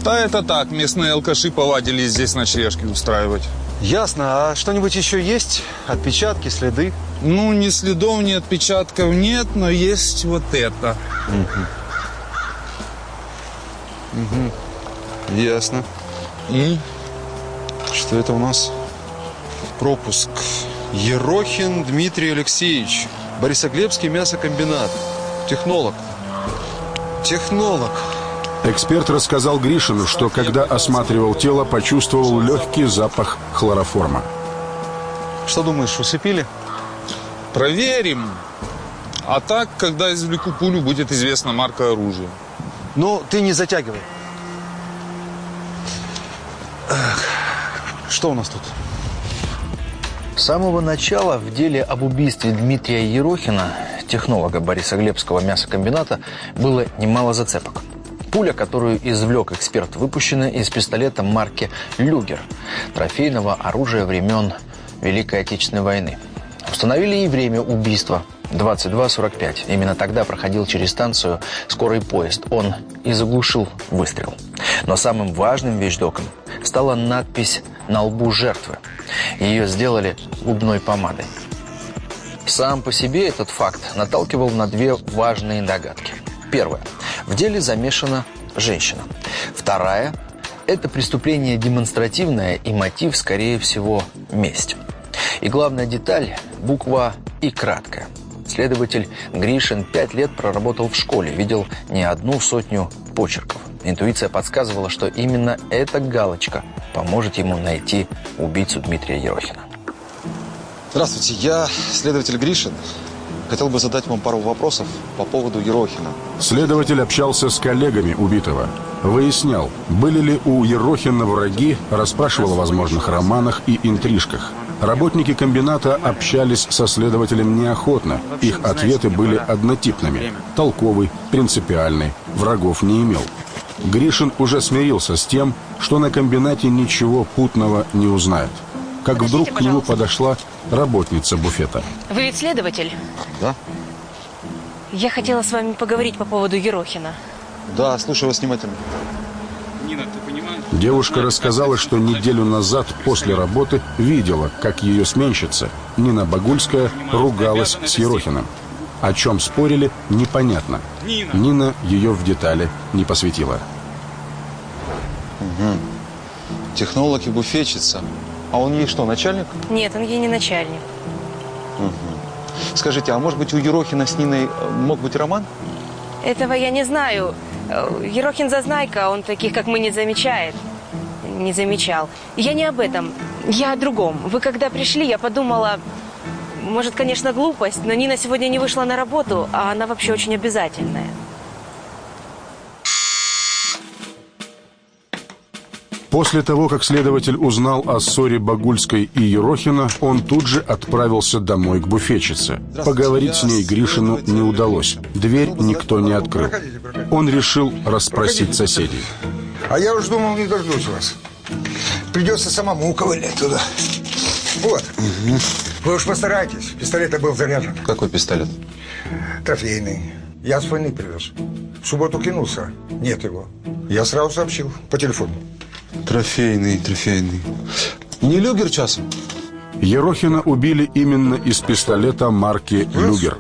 Да это так, местные алкаши повадились здесь ночлежки устраивать. Ясно. А что-нибудь еще есть? Отпечатки, следы? Ну, ни следов, ни отпечатков нет, но есть вот это. Угу. Ясно. И? Что это у нас? Пропуск. Ерохин Дмитрий Алексеевич. Борисоглебский мясокомбинат. Технолог. Технолог. Эксперт рассказал Гришину, что когда осматривал тело, почувствовал легкий запах хлороформа. Что думаешь, усыпили? Проверим. А так, когда извлеку пулю, будет известна марка оружия. Ну, ты не затягивай. Что у нас тут? С самого начала в деле об убийстве Дмитрия Ерохина, технолога Борисоглебского мясокомбината, было немало зацепок. Пуля, которую извлек эксперт, выпущена из пистолета марки «Люгер», трофейного оружия времен Великой Отечественной войны. Установили и время убийства – 22.45. Именно тогда проходил через станцию скорый поезд. Он и заглушил выстрел. Но самым важным вещдоком стала надпись на лбу жертвы. Ее сделали губной помадой. Сам по себе этот факт наталкивал на две важные догадки. Первое. В деле замешана женщина. Вторая. Это преступление демонстративное и мотив, скорее всего, месть. И главная деталь – буква «и» краткая. Следователь Гришин пять лет проработал в школе, видел не одну сотню почерков. Интуиция подсказывала, что именно эта галочка поможет ему найти убийцу Дмитрия Ерохина. Здравствуйте, я следователь Гришин. Хотел бы задать вам пару вопросов по поводу Ерохина. Следователь общался с коллегами убитого. Выяснял, были ли у Ерохина враги, расспрашивал о возможных романах и интрижках. Работники комбината общались со следователем неохотно. Их ответы были однотипными. Толковый, принципиальный, врагов не имел. Гришин уже смирился с тем, что на комбинате ничего путного не узнает. Как вдруг к нему подошла работница буфета. Вы ведь следователь? Да? Я хотела с вами поговорить по поводу Ерохина. Да, слушаю вас внимательно. Нина, ты понимаешь? Девушка рассказала, что неделю назад после работы видела, как ее сменщица, Нина Багульская, ругалась с Ерохиным. О чем спорили, непонятно. Нина ее в детали не посвятила. Угу. Технолог и буфетчица. А он ей что, начальник? Нет, он ей не начальник. Угу. Скажите, а может быть у Ерохина с Ниной э, мог быть роман? Этого я не знаю. Э, Ерохин зазнайка, он таких, как мы, не замечает. не замечал. Я не об этом. Я о другом. Вы когда пришли, я подумала... Может, конечно, глупость, но Нина сегодня не вышла на работу, а она вообще очень обязательная. После того, как следователь узнал о ссоре Багульской и Ерохина, он тут же отправился домой к буфетчице. Поговорить с ней Гришину не удалось. Дверь никто не открыл. Он решил расспросить соседей. А я уж думал, не дождусь вас. Придется самому ковылять туда. Вот. Вы уж постарайтесь. Пистолет был заряжен. Какой пистолет? Трофейный. Я с войны привез. В субботу кинулся. Нет его. Я сразу сообщил по телефону. Трофейный, трофейный. Не люгер часом? Ерохина убили именно из пистолета марки «Люгер».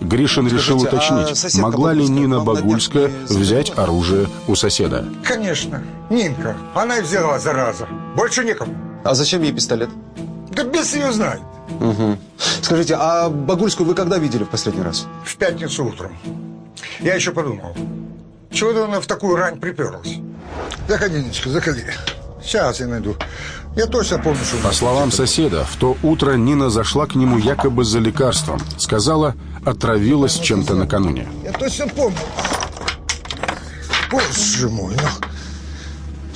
Гришин решил Скажите, а уточнить, соседка могла ли Нина Багульская взять оружие у соседа. Конечно. Нинка. Она и взяла, зараза. Больше некому. А зачем ей пистолет? Да без ее знает. Угу. Скажите, а Багульскую вы когда видели в последний раз? В пятницу утром. Я еще подумал. Чего она в такую рань приперлась? Заходи, Ниночка, заходи. Сейчас я найду. Я точно помню, что... По словам соседа, в то утро Нина зашла к нему якобы за лекарством. Сказала, отравилась чем-то накануне. Я точно помню. Боже мой, ну.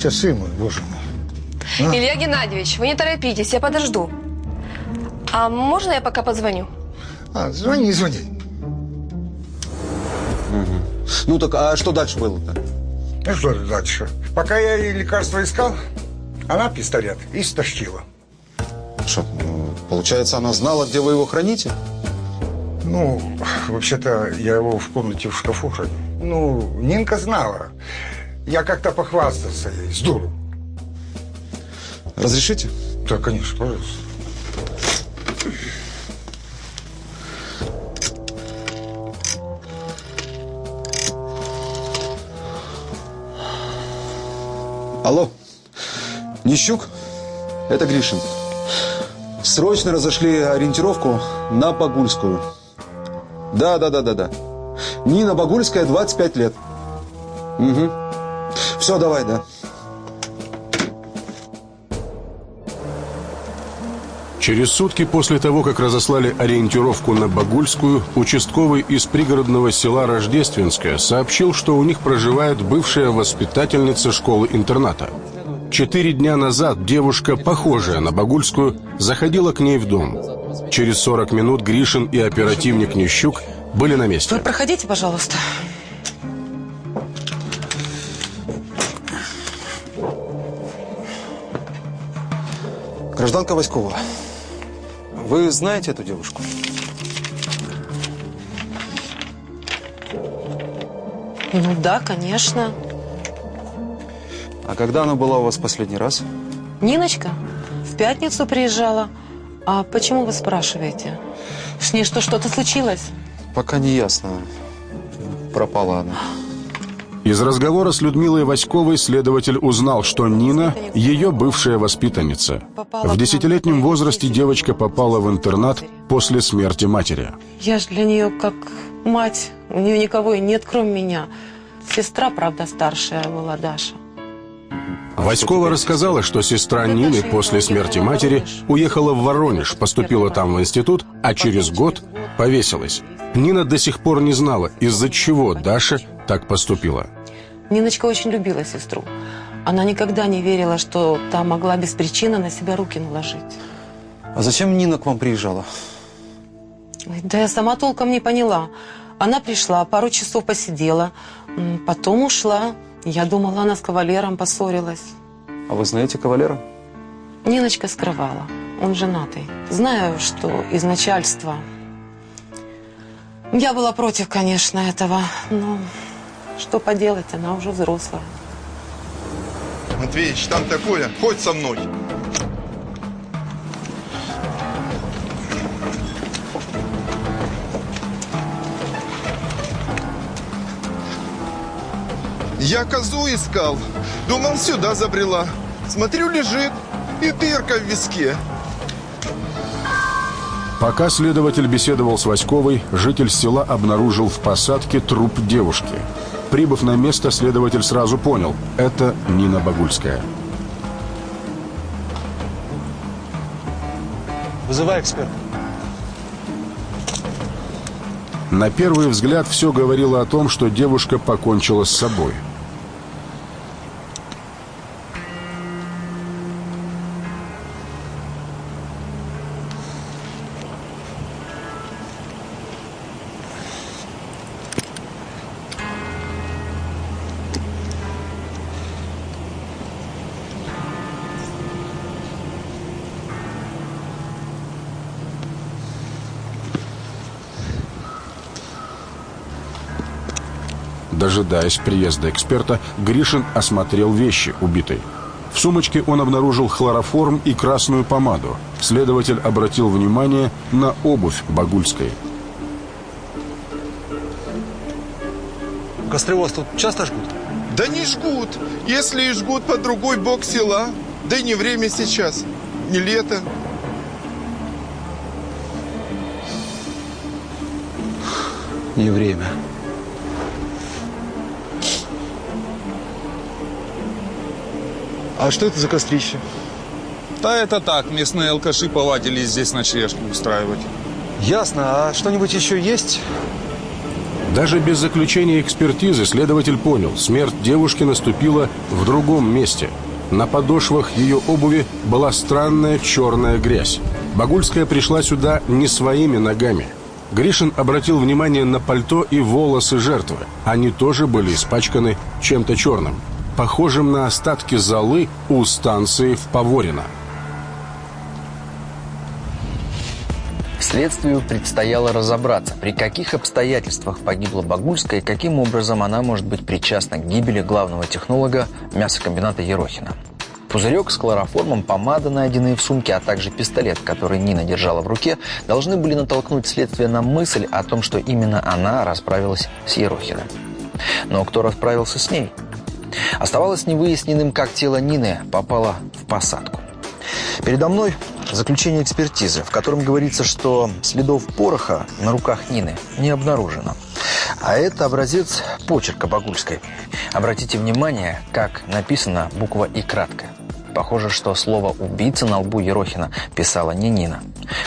Часы мой, боже мой. А? Илья Геннадьевич, вы не торопитесь, я подожду. А можно я пока позвоню? А, звони, звони. Ну так, а что дальше было-то? Ну что дальше? Пока я ей лекарство искал, она пистолет и стащила. Что, ну, получается, она знала, где вы его храните? Ну, вообще-то я его в комнате в шкафу храню. Ну, Нинка знала. Я как-то похвастался ей, с дуру. Разрешите? Да, конечно, пожалуйста. Алло, Нищук? Это Гришин. Срочно разошли ориентировку на Багульскую. Да, да, да, да, да. Нина Багульская, 25 лет. Угу. Все, давай, да. Через сутки после того, как разослали ориентировку на Багульскую, участковый из пригородного села Рождественское сообщил, что у них проживает бывшая воспитательница школы-интерната. Четыре дня назад девушка, похожая на Багульскую, заходила к ней в дом. Через 40 минут Гришин и оперативник Нищук были на месте. Вы проходите, пожалуйста. Гражданка Васькова, вы знаете эту девушку? Ну да, конечно. А когда она была у вас последний раз? Ниночка в пятницу приезжала. А почему вы спрашиваете? С ней что, что-то случилось? Пока не ясно. Пропала она. Из разговора с Людмилой Васьковой следователь узнал, что Нина – ее бывшая воспитанница. В десятилетнем возрасте девочка попала в интернат после смерти матери. Я же для нее как мать. У нее никого и нет, кроме меня. Сестра, правда, старшая была Даша. Васькова рассказала, что сестра Нины после смерти матери уехала в Воронеж, поступила там в институт, а через год повесилась. Нина до сих пор не знала, из-за чего Даша так поступила. Ниночка очень любила сестру. Она никогда не верила, что та могла без причины на себя руки наложить. А зачем Нина к вам приезжала? Ой, Да я сама толком не поняла. Она пришла, пару часов посидела, потом ушла. Я думала, она с кавалером поссорилась. А вы знаете кавалера? Ниночка скрывала. Он женатый. Знаю, что из начальства... Я была против, конечно, этого. Но что поделать, она уже взрослая. Матвеич, там такое, хоть со мной. Я козу искал. Думал, сюда забрела. Смотрю, лежит. И дырка в виске. Пока следователь беседовал с Васьковой, житель села обнаружил в посадке труп девушки. Прибыв на место, следователь сразу понял – это Нина Багульская. Вызывай эксперта. На первый взгляд все говорило о том, что девушка покончила с собой – Дожидаясь приезда эксперта, Гришин осмотрел вещи убитой. В сумочке он обнаружил хлороформ и красную помаду. Следователь обратил внимание на обувь Багульской. Костры вас тут часто жгут? Да не жгут. Если и жгут по другой бок села. Да и не время сейчас. Не лето. Не время. А что это за кострище? Да это так, местные алкаши повадились здесь ночлежки устраивать. Ясно. А что-нибудь еще есть? Даже без заключения экспертизы следователь понял, смерть девушки наступила в другом месте. На подошвах ее обуви была странная черная грязь. Багульская пришла сюда не своими ногами. Гришин обратил внимание на пальто и волосы жертвы. Они тоже были испачканы чем-то черным, похожим на остатки золы у станции в Поворино. Следствию предстояло разобраться, при каких обстоятельствах погибла Багульская и каким образом она может быть причастна к гибели главного технолога мясокомбината Ерохина. Пузырек с хлороформом, помада, найденные в сумке, а также пистолет, который Нина держала в руке, должны были натолкнуть следствие на мысль о том, что именно она расправилась с Ерохиным. Но кто расправился с ней? Оставалось невыясненным, как тело Нины попало в посадку. Передо мной заключение экспертизы, в котором говорится, что следов пороха на руках Нины не обнаружено. А это образец почерка Багульской. Обратите внимание, как написана буква «и» краткая. Похоже, что слово «убийца» на лбу Ерохина писала не Нина.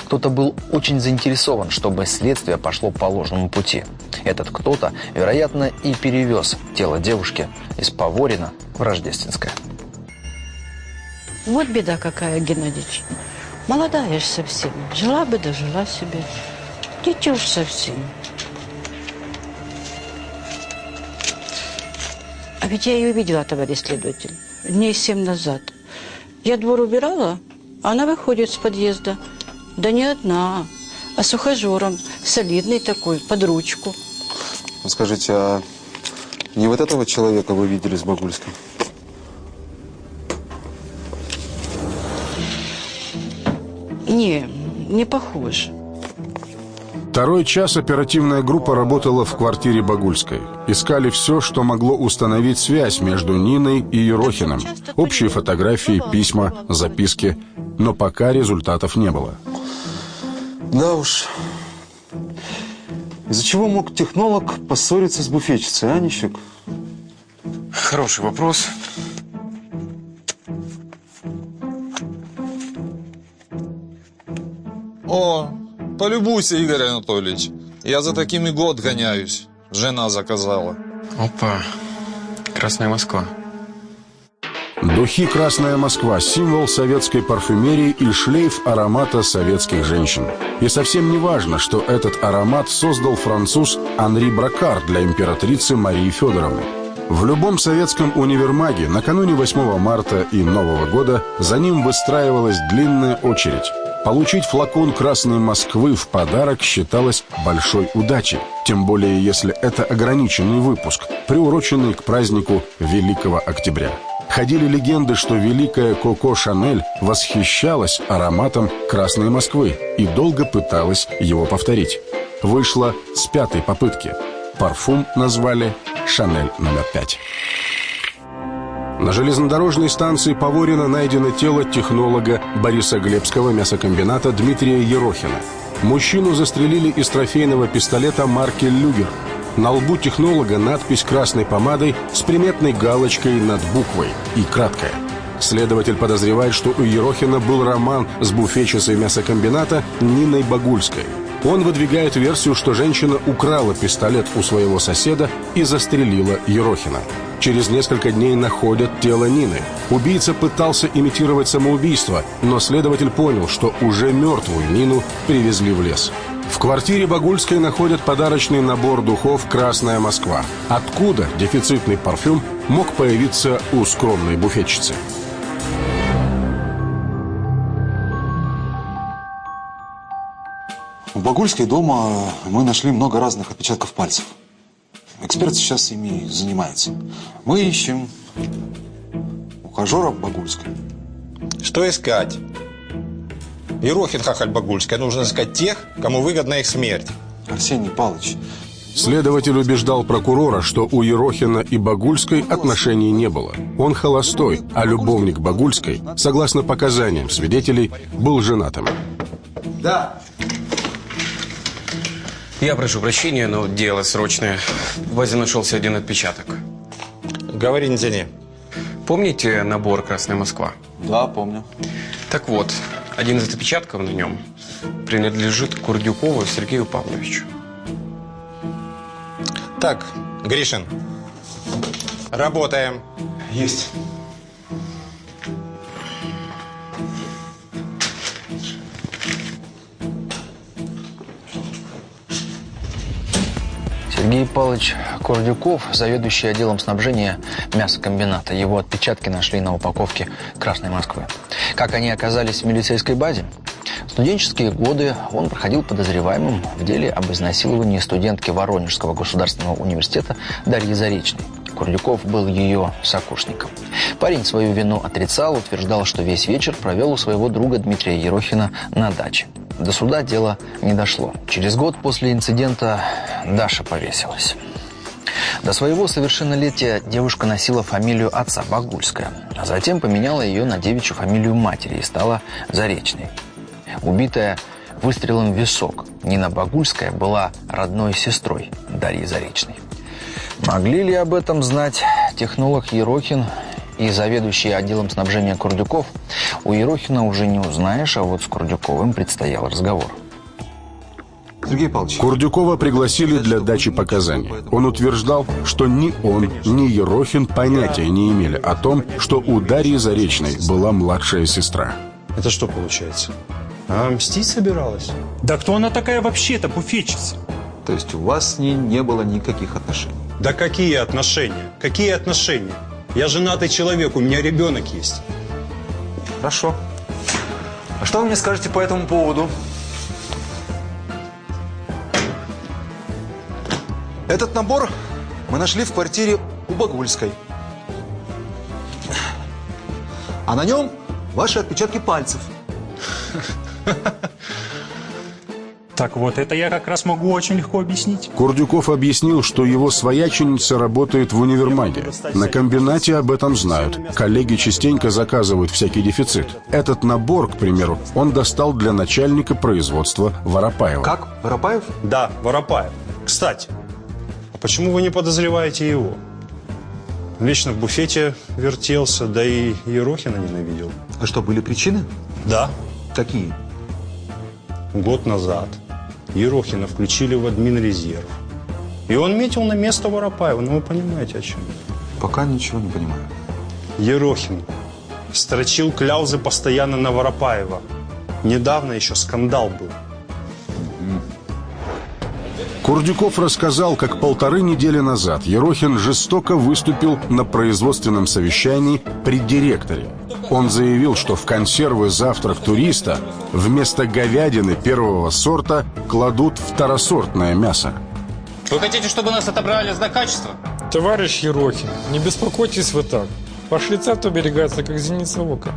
Кто-то был очень заинтересован, чтобы следствие пошло по ложному пути. Этот кто-то, вероятно, и перевез тело девушки из Поворина в Рождественское. Вот беда какая, Геннадьевич. Молодая ж совсем. Жила бы, дожила себе. Дитюш совсем. А ведь я ее видела, товарищ следователь, дней семь назад. Я двор убирала, а она выходит с подъезда. Да не одна, а с ухажером, солидный такой, под ручку. Скажите, а не вот этого человека вы видели с Багульской? Не, не похож. Второй час оперативная группа работала в квартире Багульской. Искали все, что могло установить связь между Ниной и Ерохиным. Общие фотографии, письма, записки. Но пока результатов не было. Да уж. Из-за чего мог технолог поссориться с буфетчицей, а? Хороший вопрос. О, полюбуйся, Игорь Анатольевич. Я за такими год гоняюсь. Жена заказала. Опа, Красная Москва. Духи «Красная Москва» – символ советской парфюмерии и шлейф аромата советских женщин. И совсем не важно, что этот аромат создал француз Анри Бракар для императрицы Марии Федоровны. В любом советском универмаге накануне 8 марта и Нового года за ним выстраивалась длинная очередь. Получить флакон «Красной Москвы» в подарок считалось большой удачей. Тем более, если это ограниченный выпуск, приуроченный к празднику Великого Октября. Ходили легенды, что великая Коко Шанель восхищалась ароматом «Красной Москвы» и долго пыталась его повторить. Вышла с пятой попытки. Парфум назвали «Шанель номер пять». На железнодорожной станции Поворина найдено тело технолога Бориса Глебского мясокомбината Дмитрия Ерохина. Мужчину застрелили из трофейного пистолета марки «Люгер». На лбу технолога надпись красной помадой с приметной галочкой над буквой и краткая. Следователь подозревает, что у Ерохина был роман с буфетчицей мясокомбината Ниной Багульской. Он выдвигает версию, что женщина украла пистолет у своего соседа и застрелила Ерохина. Через несколько дней находят тело Нины. Убийца пытался имитировать самоубийство, но следователь понял, что уже мертвую Нину привезли в лес. В квартире Багульской находят подарочный набор духов «Красная Москва». Откуда дефицитный парфюм мог появиться у скромной буфетчицы? В Багульской дома мы нашли много разных отпечатков пальцев. Эксперт сейчас ими занимается. Мы ищем ухажера Багульской. Что искать? Ерохин Хахаль Багульская. Нужно искать тех, кому выгодна их смерть. Арсений Павлович. Следователь убеждал прокурора, что у Ерохина и Багульской отношений не было. Он холостой, а любовник Багульской, согласно показаниям свидетелей, был женатым. Да. Я прошу прощения, но дело срочное. В базе нашелся один отпечаток. Говори, не тяни. Помните набор «Красная Москва»? Да, помню. Так вот, один из отпечатков на нем принадлежит Курдюкову Сергею Павловичу. Так, Гришин, работаем. Есть. Сергей Павлович Курдюков, заведующий отделом снабжения мясокомбината. Его отпечатки нашли на упаковке «Красной Москвы». Как они оказались в милицейской базе? В студенческие годы он проходил подозреваемым в деле об изнасиловании студентки Воронежского государственного университета Дарьи Заречной. Курдюков был ее сокурсником. Парень свою вину отрицал, утверждал, что весь вечер провел у своего друга Дмитрия Ерохина на даче. До суда дело не дошло. Через год после инцидента Даша повесилась. До своего совершеннолетия девушка носила фамилию отца Багульская, а затем поменяла ее на девичью фамилию матери и стала Заречной. Убитая выстрелом в висок Нина Багульская была родной сестрой Дарьи Заречной. Могли ли об этом знать технолог Ерохин и заведующий отделом снабжения Курдюков? У Ерохина уже не узнаешь, а вот с Курдюковым предстоял разговор. Сергей Павлович. Курдюкова пригласили для дачи показаний. Он утверждал, что ни он, ни Ерохин понятия не имели о том, что у Дарьи Заречной была младшая сестра. Это что получается? А мстить собиралась? Да кто она такая вообще-то, буфетчица? То есть у вас с ней не было никаких отношений? Да какие отношения? Какие отношения? Я женатый человек, у меня ребенок есть. Хорошо. А что вы мне скажете по этому поводу? Этот набор мы нашли в квартире у Багульской. А на нем ваши отпечатки пальцев. Так вот, это я как раз могу очень легко объяснить. Курдюков объяснил, что его свояченица работает в универмаге. На комбинате об этом знают. Коллеги частенько заказывают всякий дефицит. Этот набор, к примеру, он достал для начальника производства Воропаева. Как? Воропаев? Да, Воропаев. Кстати, а почему вы не подозреваете его? Вечно в буфете вертелся, да и Ерохина ненавидел. А что, были причины? Да. Какие? Год назад Ерохина включили в админрезерв. И он метил на место Воропаева. Ну, вы понимаете, о чем я. Пока ничего не понимаю. Ерохин строчил кляузы постоянно на Воропаева. Недавно еще скандал был. Курдюков рассказал, как полторы недели назад Ерохин жестоко выступил на производственном совещании при директоре. Он заявил, что в консервы «Завтрак туриста» вместо говядины первого сорта кладут второсортное мясо. Вы хотите, чтобы нас отобрали за качество? Товарищ Ерохин, не беспокойтесь вы так. Ваш рецепт оберегается, как зеница ока.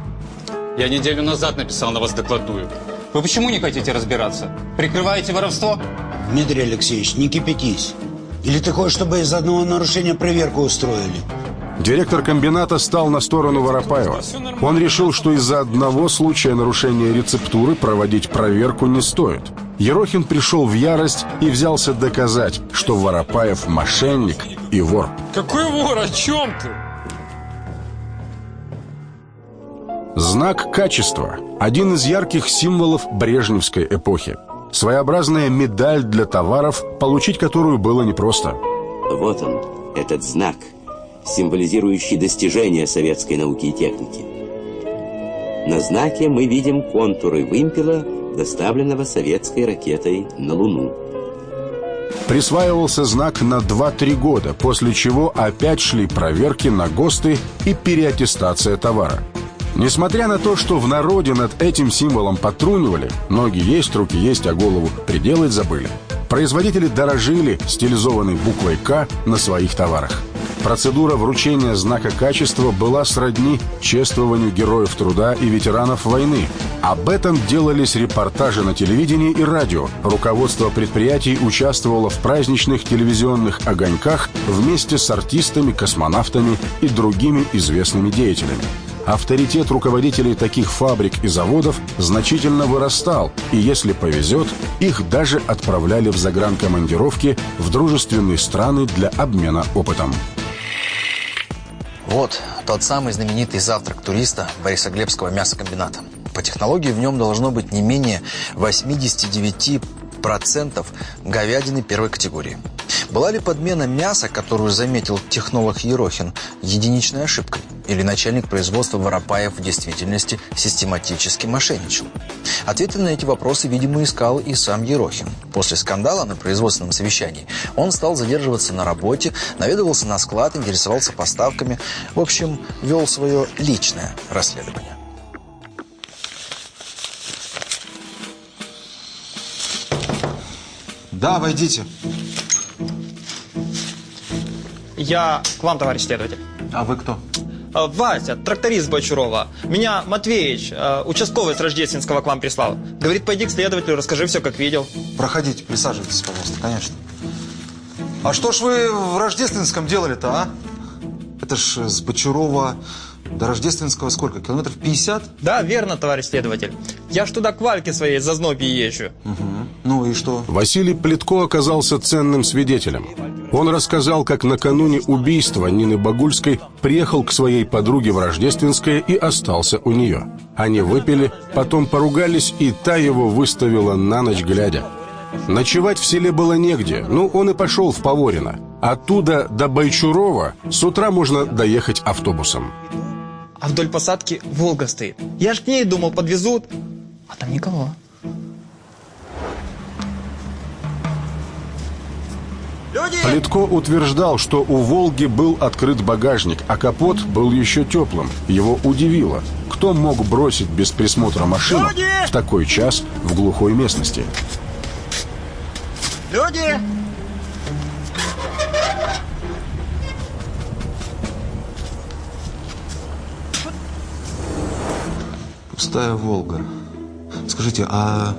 Я неделю назад написал на вас докладую. Вы почему не хотите разбираться? Прикрываете воровство? Дмитрий Алексеевич, не кипятись. Или ты хочешь, чтобы из одного нарушения проверку устроили? Директор комбината стал на сторону Воропаева. Он решил, что из-за одного случая нарушения рецептуры проводить проверку не стоит. Ерохин пришел в ярость и взялся доказать, что Воропаев мошенник и вор. Какой вор? О чем ты? Знак качества – один из ярких символов брежневской эпохи. Своеобразная медаль для товаров, получить которую было непросто. Вот он, этот знак, символизирующий достижения советской науки и техники. На знаке мы видим контуры вымпела, доставленного советской ракетой на Луну. Присваивался знак на 2-3 года, после чего опять шли проверки на ГОСТы и переаттестация товара. Несмотря на то, что в народе над этим символом потрунивали, ноги есть, руки есть, а голову приделать забыли, производители дорожили стилизованной буквой «К» на своих товарах. Процедура вручения знака качества была сродни чествованию героев труда и ветеранов войны. Об этом делались репортажи на телевидении и радио. Руководство предприятий участвовало в праздничных телевизионных огоньках вместе с артистами, космонавтами и другими известными деятелями. Авторитет руководителей таких фабрик и заводов значительно вырастал, и если повезет, их даже отправляли в загранкомандировки в дружественные страны для обмена опытом. Вот тот самый знаменитый завтрак туриста Борисоглебского мясокомбината. По технологии в нем должно быть не менее 89% говядины первой категории. Была ли подмена мяса, которую заметил технолог Ерохин, единичной ошибкой? Или начальник производства Воропаев в действительности систематически мошенничал? Ответы на эти вопросы, видимо, искал и сам Ерохин. После скандала на производственном совещании он стал задерживаться на работе, наведывался на склад, интересовался поставками. В общем, вел свое личное расследование. Да, войдите. Я к вам, товарищ следователь. А вы кто? А, Вася, тракторист Бочурова. Меня Матвеич, а, участковый с Рождественского к вам прислал. Говорит, пойди к следователю, расскажи все, как видел. Проходите, присаживайтесь, пожалуйста, конечно. А что ж вы в Рождественском делали-то, а? Это ж с Бочурова до Рождественского сколько? Километров 50? Да, верно, товарищ следователь. Я ж туда к Вальке своей зазнобе езжу. Ну и что? Василий Плетко оказался ценным свидетелем. Он рассказал, как накануне убийства Нины Багульской приехал к своей подруге в Рождественское и остался у нее. Они выпили, потом поругались, и та его выставила на ночь глядя. Ночевать в селе было негде, ну он и пошел в Поворино. Оттуда до Байчурова с утра можно доехать автобусом. А вдоль посадки Волга стоит. Я ж к ней думал, подвезут. А там никого. Плитко утверждал, что у «Волги» был открыт багажник, а капот был еще теплым. Его удивило, кто мог бросить без присмотра машину в такой час в глухой местности. Люди! Пустая «Волга». Скажите, а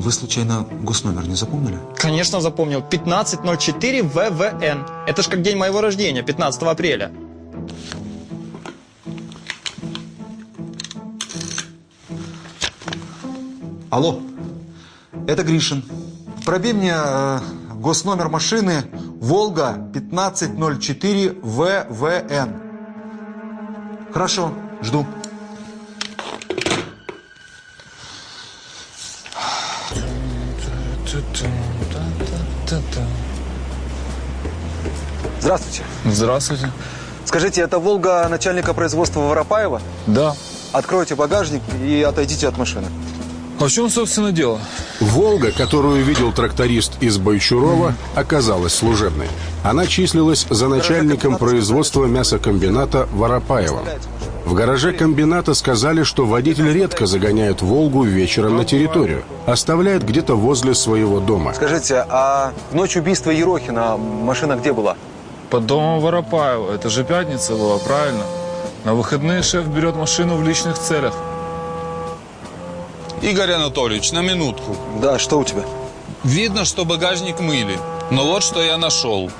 вы случайно госномер не запомнили? Конечно, запомнил. 1504 ВВН. Это ж как день моего рождения, 15 апреля. Алло, это Гришин. Пробей мне э, госномер машины «Волга» 1504 ВВН. Хорошо, жду. Здравствуйте. Здравствуйте. Скажите, это «Волга» начальника производства Воропаева? Да. Откройте багажник и отойдите от машины. А в чем, собственно, дело? «Волга», которую видел тракторист из Бойчурова, оказалась служебной. Она числилась за начальником производства мясокомбината Воропаевым. В гараже комбината сказали, что водитель редко загоняет «Волгу» вечером на территорию, оставляет где-то возле своего дома. Скажите, а в ночь убийства Ерохина машина где была? Под домом Воропаева. Это же пятница была, правильно? На выходные шеф берет машину в личных целях. Игорь Анатольевич, на минутку. Да, что у тебя? Видно, что багажник мыли. Но вот что я нашел.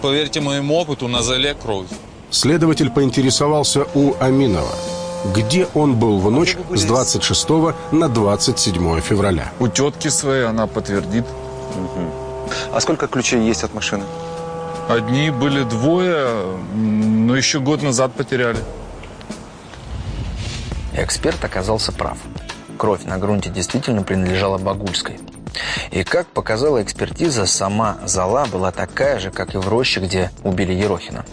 Поверьте моему опыту, на зале кровь. Следователь поинтересовался у Аминова, где он был в ночь с 26 на 27 февраля. У тетки своей она подтвердит. А сколько ключей есть от машины? Одни были двое, но еще год назад потеряли. Эксперт оказался прав. Кровь на грунте действительно принадлежала Багульской. И как показала экспертиза, сама зала была такая же, как и в роще, где убили Ерохина.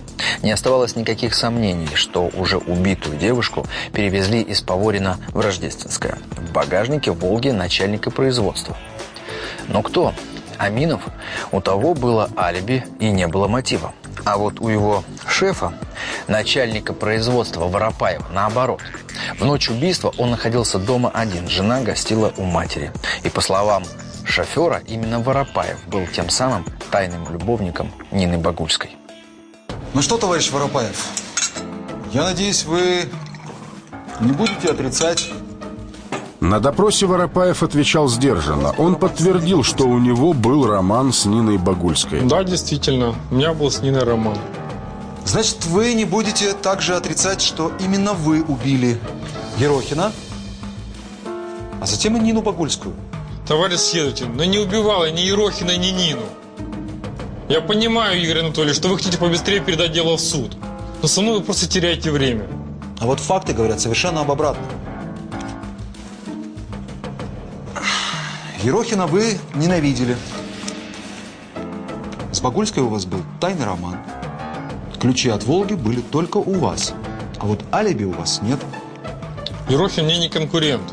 Не оставалось никаких сомнений, что уже убитую девушку перевезли из Поворина в Рождественское. В багажнике «Волги» начальника производства. Но кто? Аминов? У того было алиби и не было мотива. А вот у его шефа, начальника производства Воропаева, наоборот. В ночь убийства он находился дома один, жена гостила у матери. И по словам шофера, именно Воропаев был тем самым тайным любовником Нины Багульской. Ну что, товарищ Воропаев, я надеюсь, вы не будете отрицать На допросе Воропаев отвечал сдержанно. Он подтвердил, что у него был роман с Ниной Багульской. Да, действительно, у меня был с Ниной роман. Значит, вы не будете также отрицать, что именно вы убили Ерохина, а затем и Нину Багульскую. Товарищ следователь, но не убивал я ни Ерохина, ни Нину. Я понимаю, Игорь Анатольевич, что вы хотите побыстрее передать дело в суд. Но со мной вы просто теряете время. А вот факты говорят совершенно об обратном. Ерохина вы ненавидели. С Багульской у вас был тайный роман. Ключи от Волги были только у вас. А вот алиби у вас нет. Ерохин мне не конкурент.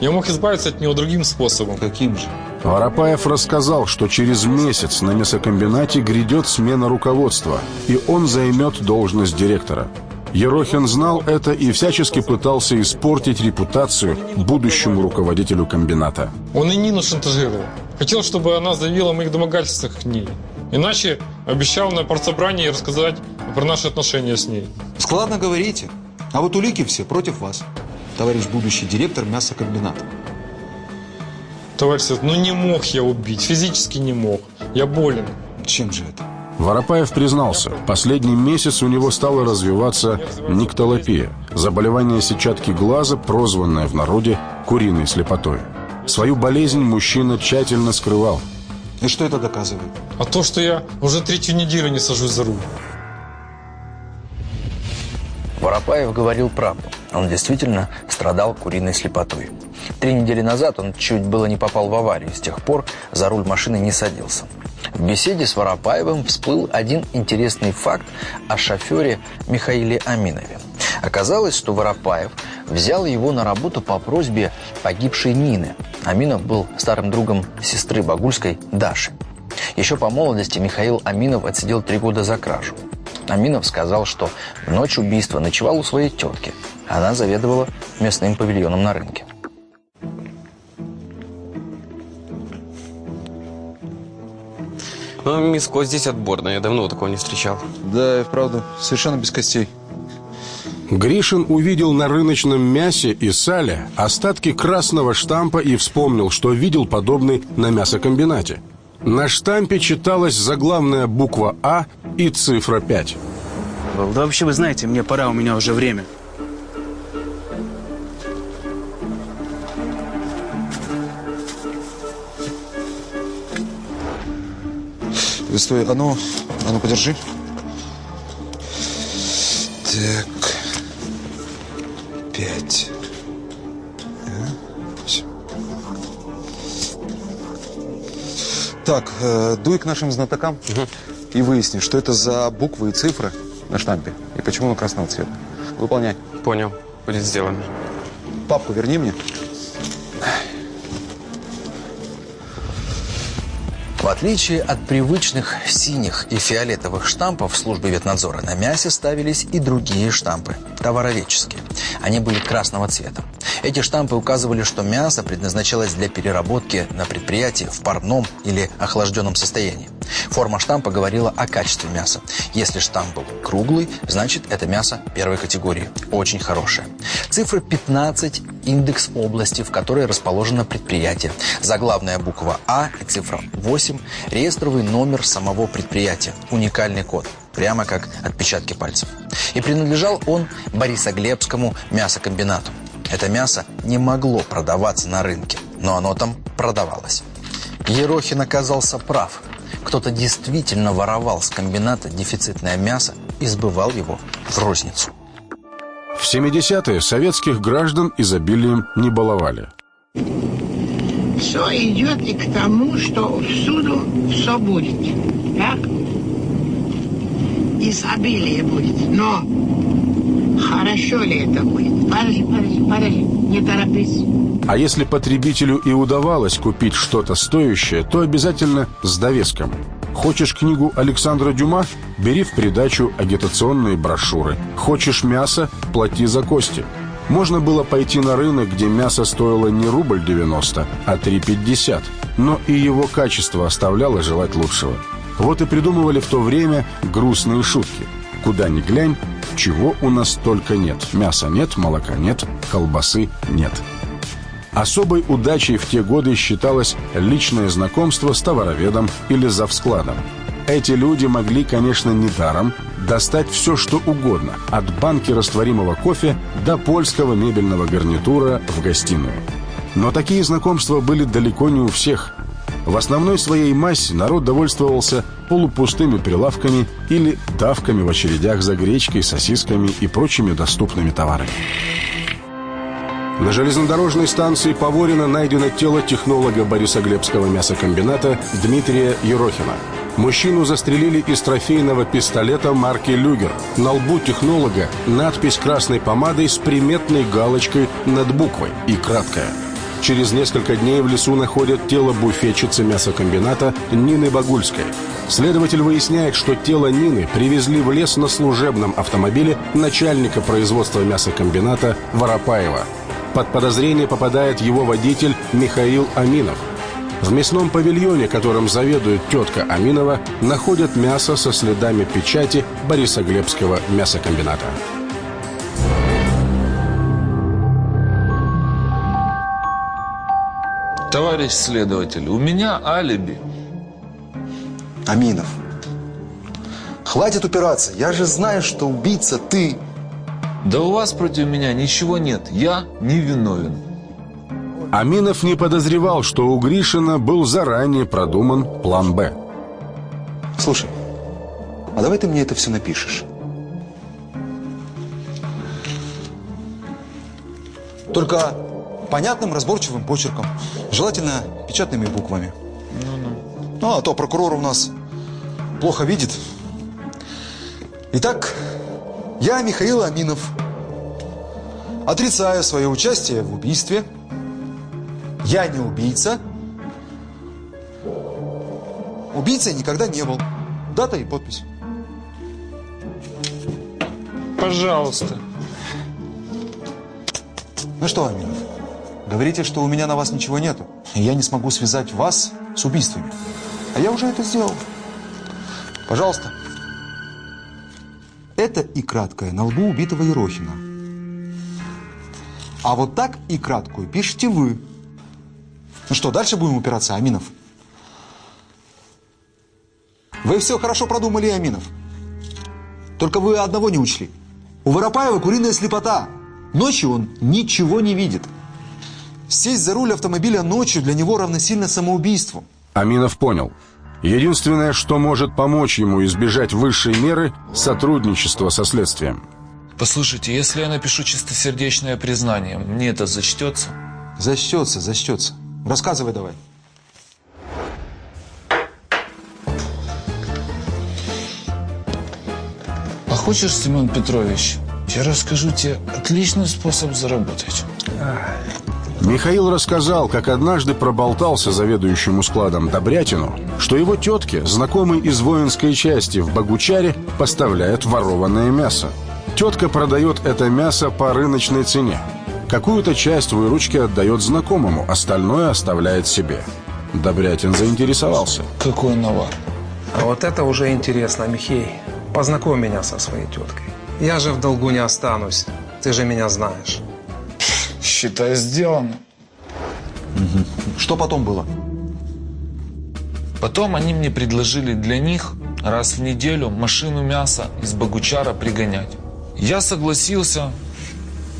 Я мог избавиться от него другим способом. Каким же? Воропаев рассказал, что через месяц на мясокомбинате грядет смена руководства, и он займет должность директора. Ерохин знал это и всячески пытался испортить репутацию будущему руководителю комбината. Он и Нину шантажировал. Хотел, чтобы она заявила о моих домогательствах к ней. Иначе обещал на партсобрании рассказать про наши отношения с ней. Складно говорите. А вот улики все против вас. Товарищ будущий директор мясокомбината. Товарищ, ну не мог я убить, физически не мог. Я болен. Чем же это? Воропаев признался, последний месяц у него стала развиваться никтолопия, заболевание сетчатки глаза, прозванное в народе куриной слепотой. Свою болезнь мужчина тщательно скрывал. И что это доказывает? А то, что я уже третью неделю не сажусь за руль. Воропаев говорил правду. Он действительно страдал куриной слепотой. Три недели назад он чуть было не попал в аварию. С тех пор за руль машины не садился. В беседе с Воропаевым всплыл один интересный факт о шофере Михаиле Аминове. Оказалось, что Воропаев взял его на работу по просьбе погибшей Нины. Аминов был старым другом сестры Багульской Даши. Еще по молодости Михаил Аминов отсидел три года за кражу. Аминов сказал, что в ночь убийства ночевал у своей тетки. Она заведовала местным павильоном на рынке. Ну, миско здесь отборная, я давно такого не встречал. Да, и вправду, совершенно без костей. Гришин увидел на рыночном мясе и сале остатки красного штампа и вспомнил, что видел подобный на мясокомбинате. На штампе читалась заглавная буква «А» и цифра 5. Да вообще, вы знаете, мне пора, у меня уже время. Стой, а ну, а ну подержи. Так. Так, э, дуй к нашим знатокам и выясни, что это за буквы и цифры на штампе и почему он красного цвета. Выполняй. Понял. Будет сделано. Папку верни мне. В отличие от привычных синих и фиолетовых штампов службы ветнадзора, на мясе ставились и другие штампы, товароведческие. Они были красного цвета. Эти штампы указывали, что мясо предназначалось для переработки на предприятии в парном или охлажденном состоянии. Форма штампа говорила о качестве мяса. Если штамп был круглый, значит это мясо первой категории. Очень хорошее. Цифра 15 – индекс области, в которой расположено предприятие. Заглавная буква А и цифра 8 – реестровый номер самого предприятия. Уникальный код прямо как отпечатки пальцев. И принадлежал он Борисоглебскому мясокомбинату. Это мясо не могло продаваться на рынке, но оно там продавалось. Ерохин оказался прав. Кто-то действительно воровал с комбината дефицитное мясо и сбывал его в розницу. В 70-е советских граждан изобилием не баловали. Все идет и к тому, что всюду все будет. Так? Изобилие будет. Но хорошо ли это будет? Подожди, подожди, подожди. Не торопись. А если потребителю и удавалось купить что-то стоящее, то обязательно с довеском. Хочешь книгу Александра Дюма? Бери в придачу агитационные брошюры. Хочешь мясо? Плати за кости. Можно было пойти на рынок, где мясо стоило не рубль 90, а 3,50. Но и его качество оставляло желать лучшего. Вот и придумывали в то время грустные шутки. Куда ни глянь, чего у нас только нет. Мяса нет, молока нет, колбасы нет. Особой удачей в те годы считалось личное знакомство с товароведом или завскладом. Эти люди могли, конечно, не даром достать все, что угодно, от банки растворимого кофе до польского мебельного гарнитура в гостиную. Но такие знакомства были далеко не у всех. В основной своей массе народ довольствовался полупустыми прилавками или давками в очередях за гречкой, сосисками и прочими доступными товарами. На железнодорожной станции Поворина найдено тело технолога Борисоглебского мясокомбината Дмитрия Ерохина. Мужчину застрелили из трофейного пистолета марки «Люгер». На лбу технолога надпись красной помадой с приметной галочкой над буквой и краткая. Через несколько дней в лесу находят тело буфетчицы мясокомбината Нины Багульской. Следователь выясняет, что тело Нины привезли в лес на служебном автомобиле начальника производства мясокомбината Воропаева. Под подозрение попадает его водитель Михаил Аминов. В мясном павильоне, которым заведует тетка Аминова, находят мясо со следами печати Борисоглебского мясокомбината. Товарищ следователь, у меня алиби. Аминов, хватит упираться. Я же знаю, что убийца ты. Да у вас против меня ничего нет. Я не виновен. Аминов не подозревал, что у Гришина был заранее продуман план «Б». Слушай, а давай ты мне это все напишешь. Только понятным, разборчивым почерком. Желательно печатными буквами. Ну, а то прокурор у нас плохо видит. Итак, я, Михаил Аминов, отрицаю свое участие в убийстве. Я не убийца. Убийцей никогда не был. Дата и подпись. Пожалуйста. Ну что, Аминов, говорите, что у меня на вас ничего нету. И я не смогу связать вас с убийствами. А я уже это сделал. Пожалуйста. Это и краткое на лбу убитого Ерохина. А вот так и краткую пишете вы. Ну что, дальше будем упираться, Аминов? Вы все хорошо продумали, Аминов. Только вы одного не учли. У Воропаева куриная слепота. Ночью он ничего не видит. Сесть за руль автомобиля ночью для него равносильно самоубийству. Аминов понял. Единственное, что может помочь ему избежать высшей меры – сотрудничество со следствием. Послушайте, если я напишу чистосердечное признание, мне это зачтется? Зачтется, зачтется. Рассказывай давай. А хочешь, Семен Петрович, я расскажу тебе отличный способ заработать. Михаил рассказал, как однажды проболтался заведующему складом Добрятину, что его тетке, знакомый из воинской части в Богучаре, поставляет ворованное мясо. Тетка продает это мясо по рыночной цене. Какую-то часть выручки отдает знакомому, остальное оставляет себе. Добрятин заинтересовался. Какой навар? А вот это уже интересно, Михей. Познакомь меня со своей теткой. Я же в долгу не останусь. Ты же меня знаешь. Считай, сделано. Что потом было? Потом они мне предложили для них раз в неделю машину мяса из Богучара пригонять. Я согласился.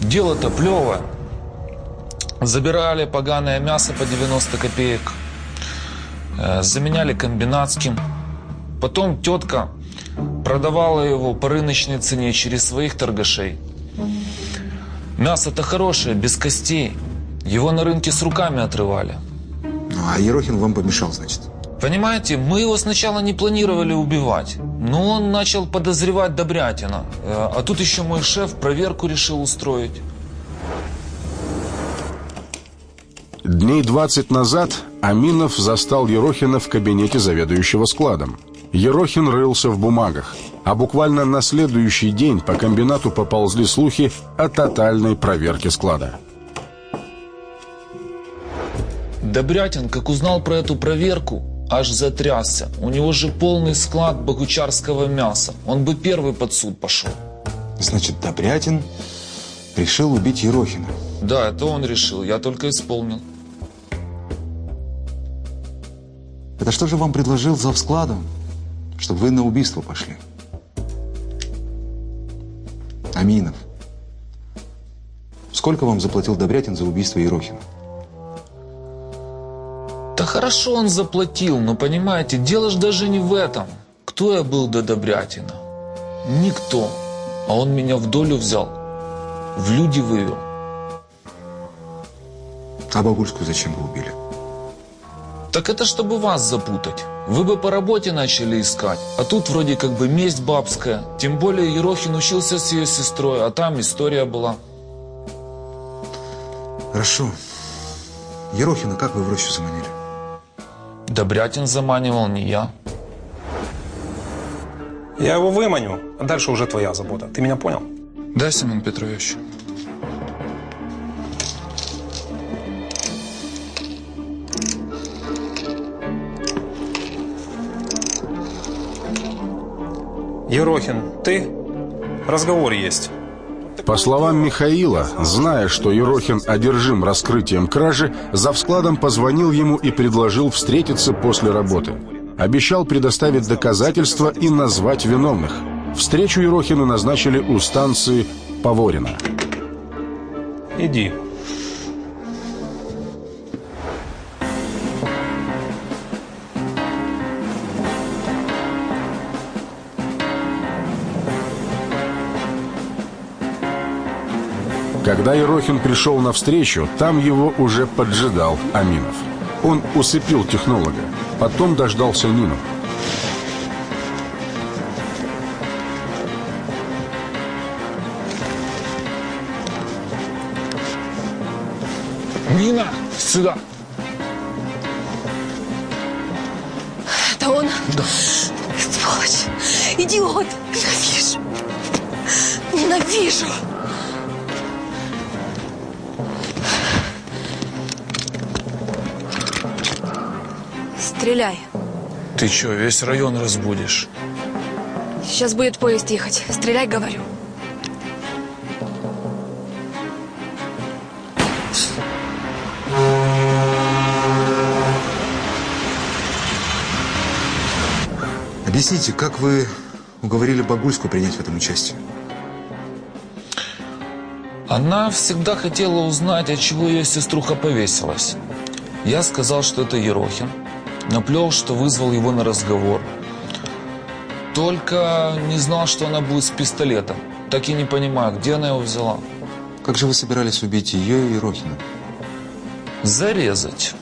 Дело-то плевое. Забирали поганое мясо по 90 копеек. э, Заменяли комбинатским. Потом тетка продавала его по рыночной цене через своих торгашей. Мясо-то хорошее, без костей. Его на рынке с руками отрывали. Ну, а Ерохин вам помешал, значит? Понимаете, мы его сначала не планировали убивать, но он начал подозревать Добрятина. Э, А тут еще мой шеф проверку решил устроить. Дней 20 назад Аминов застал Ерохина в кабинете заведующего складом. Ерохин рылся в бумагах, а буквально на следующий день по комбинату поползли слухи о тотальной проверке склада. Добрятин, как узнал про эту проверку, аж затрясся. У него же полный склад богучарского мяса. Он бы первый под суд пошел. Значит, Добрятин решил убить Ерохина. Да, это он решил, я только исполнил. Это что же вам предложил зав складом? Чтобы вы на убийство пошли. Аминов. Сколько вам заплатил Добрятин за убийство Ерохина? Да хорошо он заплатил, но понимаете, дело ж даже не в этом. Кто я был до Добрятина? Никто. А он меня в долю взял, в люди вывел. А Багульскую зачем вы убили? Так это чтобы вас запутать. Вы бы по работе начали искать. А тут вроде как бы месть бабская. Тем более Ерохин учился с ее сестрой, а там история была. Хорошо. Ерохина как вы в рощу заманили? Добрятин заманивал, не я. Я его выманю, а дальше уже твоя забота. Ты меня понял? Да, Семен Петрович. Ерохин, ты? Разговор есть. По словам Михаила, зная, что Ерохин одержим раскрытием кражи, завскладом позвонил ему и предложил встретиться после работы. Обещал предоставить доказательства и назвать виновных. Встречу Ерохину назначили у станции Поворина. Иди. Когда Ерохин пришел навстречу, там его уже поджидал Аминов. Он усыпил технолога, потом дождался Нину. Нина, сюда. Это он? Да. Сволочь! Идиот! Ненавижу! Ненавижу! Стреляй. Ты что, весь район разбудишь? Сейчас будет поезд ехать. Стреляй, говорю. Объясните, как вы уговорили Багульскую принять в этом участие? Она всегда хотела узнать, от чего ее сеструха повесилась. Я сказал, что это Ерохин. Наплел, что вызвал его на разговор. Только не знал, что она будет с пистолетом. Так и не понимаю, где она его взяла. Как же вы собирались убить ее и Ерохина? Зарезать.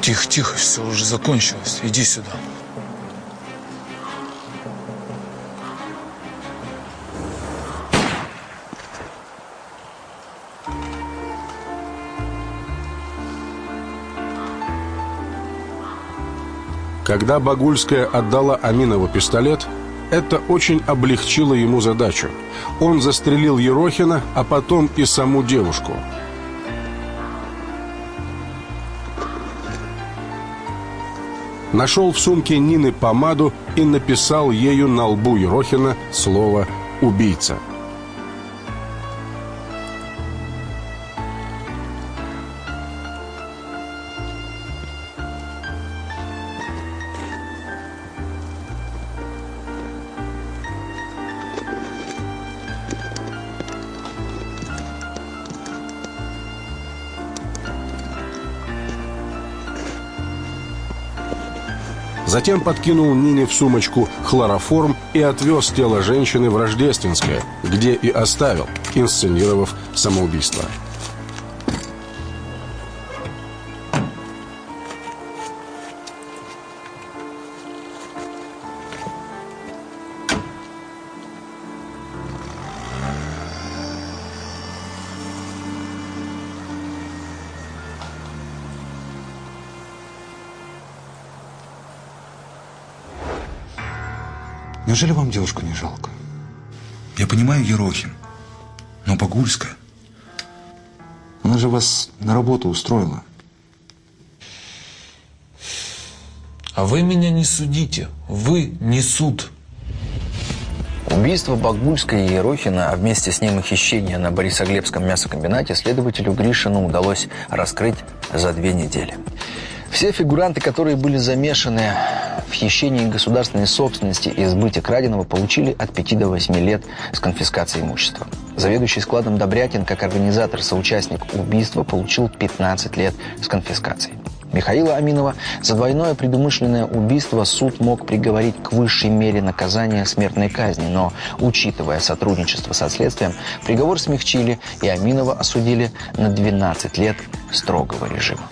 Тихо, тихо, все уже закончилось. Иди сюда. Когда Багульская отдала Аминову пистолет, это очень облегчило ему задачу. Он застрелил Ерохина, а потом и саму девушку. Нашел в сумке Нины помаду и написал ею на лбу Ерохина слово «убийца». Затем подкинул Нине в сумочку хлороформ и отвез тело женщины в Рождественское, где и оставил, инсценировав самоубийство. Неужели вам девушку не жалко? Я понимаю Ерохин, но Багульская... Она же вас на работу устроила. А вы меня не судите. Вы не суд. Убийство Багульска и Ерохина, а вместе с ним и хищение на Борисоглебском мясокомбинате следователю Гришину удалось раскрыть за две недели. Все фигуранты, которые были замешаны в хищении государственной собственности и сбыте краденого, получили от 5 до 8 лет с конфискацией имущества. Заведующий складом Добрякин, как организатор, соучастник убийства, получил 15 лет с конфискацией. Михаила Аминова за двойное предумышленное убийство суд мог приговорить к высшей мере наказания смертной казни, но, учитывая сотрудничество со следствием, приговор смягчили и Аминова осудили на 12 лет строгого режима.